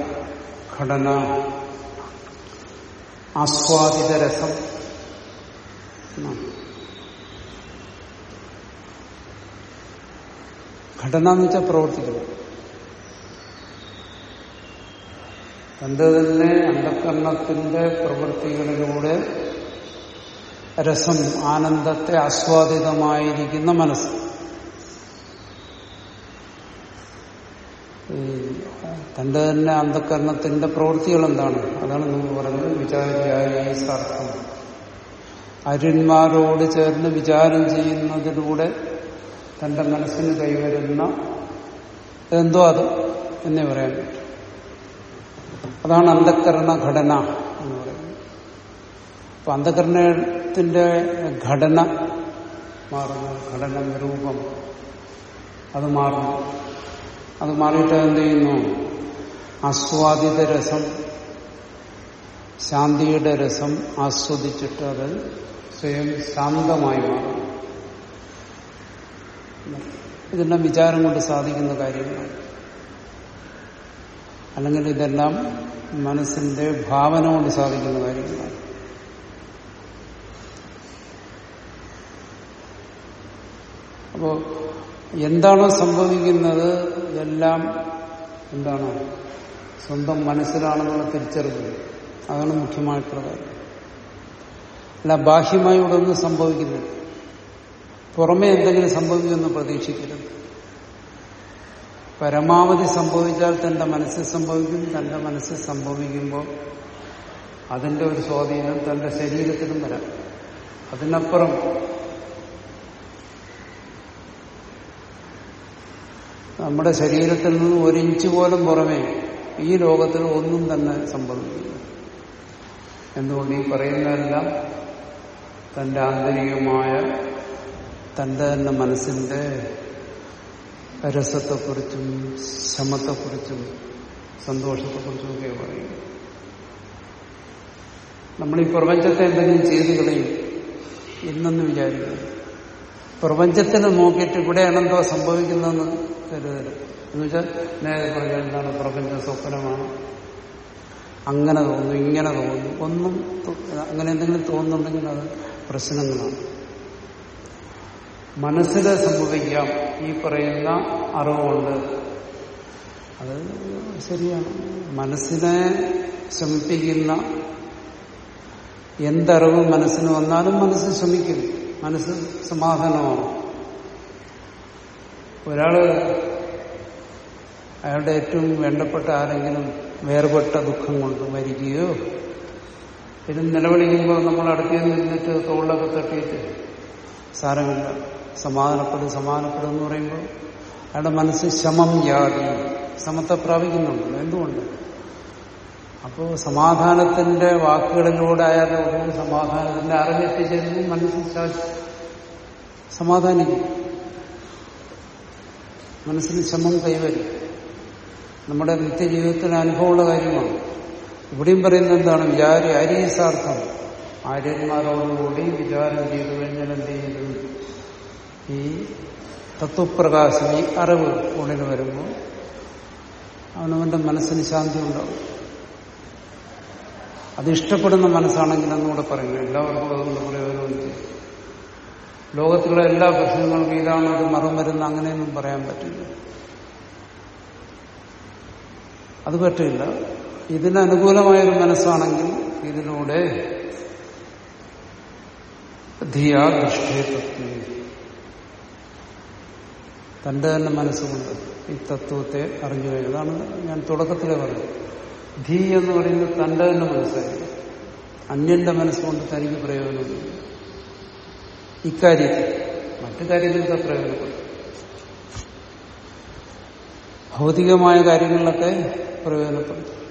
ഘടന. ആസ്വാദിത രസം. ഘടന എന്ന് വെച്ചാൽ പ്രവർത്തിക്കുന്നു. തന്നെ അന്ധകരണത്തിന്റെ പ്രവൃത്തികളിലൂടെ രസം ആനന്ദത്തെ ആസ്വാദിതമായിരിക്കുന്ന മനസ്സ്. തന്റെ തന്നെ അന്ധകരണത്തിന്റെ പ്രവൃത്തികൾ എന്താണ്? അതാണ് നമ്മൾ പറഞ്ഞത് വിചാരിയായി സാർത്ഥം. അരുന്മാരോട് ചേർന്ന് വിചാരം ചെയ്യുന്നതിലൂടെ തന്റെ മനസ്സിന് കൈവരുന്ന എന്തോ അത് എന്നേ പറയാൻ പറ്റും. അതാണ് അന്ധകരണ ഘടന എന്ന് പറയുന്നത്. അപ്പൊ അന്ധകരണത്തിന്റെ ഘടന മാറുന്നു ഘടന രൂപം അത് മാറുന്നു. അത് മാറിയിട്ട് എന്ത് ചെയ്യുന്നു? ആസ്വാദിത രസം ശാന്തിയുടെ രസം ആസ്വദിച്ചിട്ട് അത് സ്വയം ശാന്തമായി മാറും ഇതെല്ലാം വിചാരം കൊണ്ട് സാധിക്കുന്ന കാര്യങ്ങളാണ്. അല്ലെങ്കിൽ ഇതെല്ലാം മനസ്സിന്റെ ഭാവന കൊണ്ട് സാധിക്കുന്ന കാര്യങ്ങളാണ്. അപ്പോ എന്താണോ സംഭവിക്കുന്നത്? ഇതെല്ലാം എന്താണ്? സ്വന്തം മനസ്സിലാണെന്നുള്ള തിരിച്ചറിവ്. അതാണ് മുഖ്യമായിട്ടുള്ള കാര്യം അല്ല ബാഹ്യമായി ഇവിടെ ഒന്നും സംഭവിക്കുന്നില്ല. പുറമെ എന്തെങ്കിലും സംഭവിക്കുമെന്ന് പ്രതീക്ഷിക്കരുത്. പരമാവധി സംഭവിച്ചാൽ തന്റെ മനസ്സിൽ സംഭവിക്കും തന്റെ മനസ്സിൽ സംഭവിക്കുമ്പോൾ അതിന്റെ ഒരു സ്വാധീനം തന്റെ ശരീരത്തിനും വരാം. അതിനപ്പുറം നമ്മുടെ ശരീരത്തിൽ നിന്ന് ഒരു ഇഞ്ച് പോലും പുറമേ ഈ ലോകത്തിൽ ഒന്നും തന്നെ സംഭവിക്കില്ല. എന്തുകൊണ്ട് ഈ പറയുന്നതെല്ലാം തന്റെ ആന്തരികമായ തന്റെ തന്നെ മനസ്സിന്റെ രസത്തെക്കുറിച്ചും ശമത്തെക്കുറിച്ചും സന്തോഷത്തെക്കുറിച്ചും ഒക്കെ പറയും. നമ്മൾ ഈ പ്രപഞ്ചത്തെ എന്തെങ്കിലും ചെയ്തു കളയും ഇന്നെന്ന് വിചാരിക്കുന്നു പ്രപഞ്ചത്തിന് നോക്കിയിട്ട് ഇവിടെയാണ് എന്തോ സംഭവിക്കുന്നതെന്ന് എന്ന് വെച്ചാൽ നേരെ പറഞ്ഞാൽ എന്താണ്? പ്രപഞ്ച സ്വപ്നമാണ്. അങ്ങനെ തോന്നുന്നു ഇങ്ങനെ തോന്നുന്നു. ഒന്നും അങ്ങനെ എന്തെങ്കിലും തോന്നുന്നുണ്ടെങ്കിൽ അത് പ്രശ്നങ്ങളാണ്. മനസ്സിൽ സംഭവിക്കാം. ഈ പറയുന്ന അറിവുകൊണ്ട്. അത് ശരിയാണ്. മനസ്സിനെ ശമിപ്പിക്കുന്ന എന്തറിവ് മനസ്സിന് വന്നാലും മനസ്സ് ശ്രമിക്കും. മനസ്സ് സമാധാനമാണ്. ഒരാൾ അയാളുടെ ഏറ്റവും വേണ്ടപ്പെട്ട ആരെങ്കിലും വേർപെട്ട ദുഃഖം കൊണ്ട് മരിക്കുകയോ പിന്നെ നിലവിളിക്കുമ്പോൾ നമ്മൾ അടുത്ത് നിന്നിട്ട് തോളിലൊക്കെ തട്ടിയിട്ട് സാരമില്ല. സമാധാനപ്പെടും സമാധാനപ്പെടും എന്ന് പറയുമ്പോൾ അയാളുടെ മനസ്സ് ശമം യാതി സമത്തെ പ്രാപിക്കുന്നുണ്ട്. എന്തുകൊണ്ട്? അപ്പോൾ സമാധാനത്തിന്റെ വാക്കുകളിലൂടെ അയാളുടെ സമാധാനത്തിന്റെ അറിവെത്തിച്ചേരുന്നു മനസ്സ് സമാധാനിക്കും. മനസ്സിന് ശമം കൈവരും. നമ്മുടെ നിത്യജീവിതത്തിന് അനുഭവമുള്ള കാര്യമാണ്. ഇവിടെയും പറയുന്നത് എന്താണ്? വിചാരി അരീസാർത്ഥം. ആര്യന്മാരോടുകൂടി വിചാരം ചെയ്തു കഴിഞ്ഞാൽ എന്ത് ചെയ്തു ഈ തത്വപ്രകാശം ഈ അറിവ് ഉള്ളിൽ വരുമ്പോൾ അവനവന്റെ മനസ്സിന് ശാന്തി ഉണ്ടാവും. അത് ഇഷ്ടപ്പെടുന്ന മനസ്സാണെങ്കിൽ എന്നുകൂടെ പറയുന്നു എല്ലാവർക്കും അതുകൊണ്ട് പ്രയോജനം ചെയ്യും ലോകത്തിലുള്ള എല്ലാ പ്രശ്നങ്ങൾക്കും ഇതാണ് ഒരു വരുന്ന അങ്ങനെയൊന്നും പറയാൻ പറ്റില്ല. അത് പറ്റില്ല. ഇതിനനുകൂലമായൊരു മനസ്സാണെങ്കിൽ ഇതിലൂടെ ധിയാ തത്വേ. തന്റെ തന്നെ മനസ്സുകൊണ്ട് ഈ തത്വത്തെ അറിഞ്ഞു കഴിഞ്ഞതാണ് ഞാൻ തുടക്കത്തിലെ പറഞ്ഞത്. ധീ എന്ന് പറയുന്നത് തന്റെ തന്നെ മനസ്സായി അന്യന്റെ മനസ്സുകൊണ്ട് തനിക്ക് പ്രയോജനമില്ല. ഇക്കാര്യത്തിൽ മറ്റു കാര്യങ്ങൾക്ക് പ്രയോജനപ്പെടും ഭൗതികമായ കാര്യങ്ങളിലൊക്കെ പ്രയോജനപ്പെടും.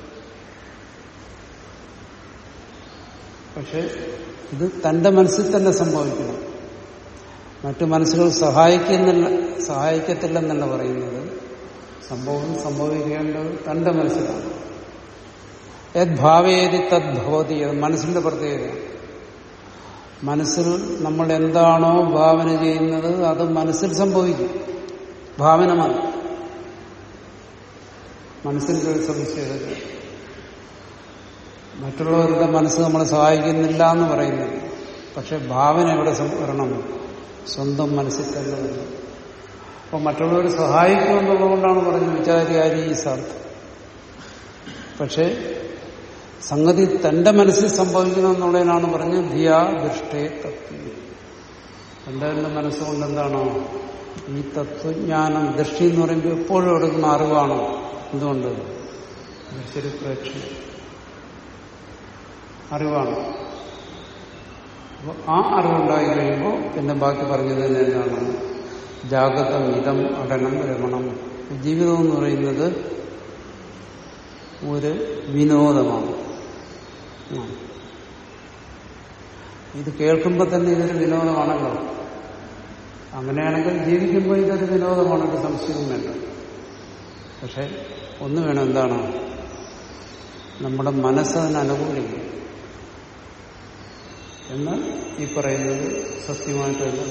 പക്ഷെ ഇത് തന്റെ മനസ്സിൽ തന്നെ സംഭവിക്കണം. മറ്റു മനസ്സുകൾ സഹായിക്കുന്നില്ല സഹായിക്കത്തില്ലെന്നല്ല പറയുന്നത്. സംഭവം സംഭവിക്കേണ്ടത് തന്റെ മനസ്സിലാണ്. യദ്ഭാവേതി തദ്ഭവതി അത് മനസ്സിന്റെ പ്രത്യേകത മനസ്സിൽ നമ്മൾ എന്താണോ ഭാവന ചെയ്യുന്നത് അത് മനസ്സിൽ സംഭവിക്കും. ഭാവന മതി മനസ്സിന്റെ ഒരു സംശയത മറ്റുള്ളവരുടെ മനസ്സ് നമ്മളെ സഹായിക്കുന്നില്ല എന്ന് പറയുന്നത്. പക്ഷെ ഭാവന എവിടെ വരണം? സ്വന്തം മനസ്സിൽ തന്നെ വരണം അപ്പൊ മറ്റുള്ളവർ സഹായിക്കും എന്നുള്ളതുകൊണ്ടാണ് പറഞ്ഞത് വിചാരിയാരി സാർത്ഥം പക്ഷെ സംഗതി തന്റെ മനസ്സിൽ സംഭവിക്കണമെന്നുള്ളതിനാണ് പറഞ്ഞത് ധിയാ ദൃഷ്ടേ തത്വം. തന്റെ തന്നെ മനസ്സുകൊണ്ട് എന്താണോ ഈ തത്വജ്ഞാനം ദൃഷ്ടി എന്ന് പറയുമ്പോൾ എപ്പോഴും എടുക്കുന്ന അറിവാണ് എന്തുകൊണ്ട്? ദൃശ്യ പ്രേക്ഷ അറിവാണ്. അപ്പോൾ ആ അറിവുണ്ടായി കഴിയുമ്പോൾ പിന്നെ ബാക്കി പറഞ്ഞത് തന്നെ എന്താണ്? ജാഗ്രതം ഇതം അടനം രമണം. ജീവിതം എന്ന് പറയുന്നത് ഒരു വിനോദമാണ്. ഇത് കേൾക്കുമ്പോൾ തന്നെ ഇതൊരു വിനോദമാണല്ലോ. അങ്ങനെയാണെങ്കിൽ ജീവിക്കുമ്പോൾ ഇതൊരു വിനോദമാണ് ഒരു സംശയവും വേണ്ട. പക്ഷെ ഒന്ന് വേണം എന്താണ്? നമ്മുടെ മനസ്സതിന് അനുകൂലിക്കും എന്ന് ഈ പറയുന്നത് സത്യമായിട്ട് തന്നെ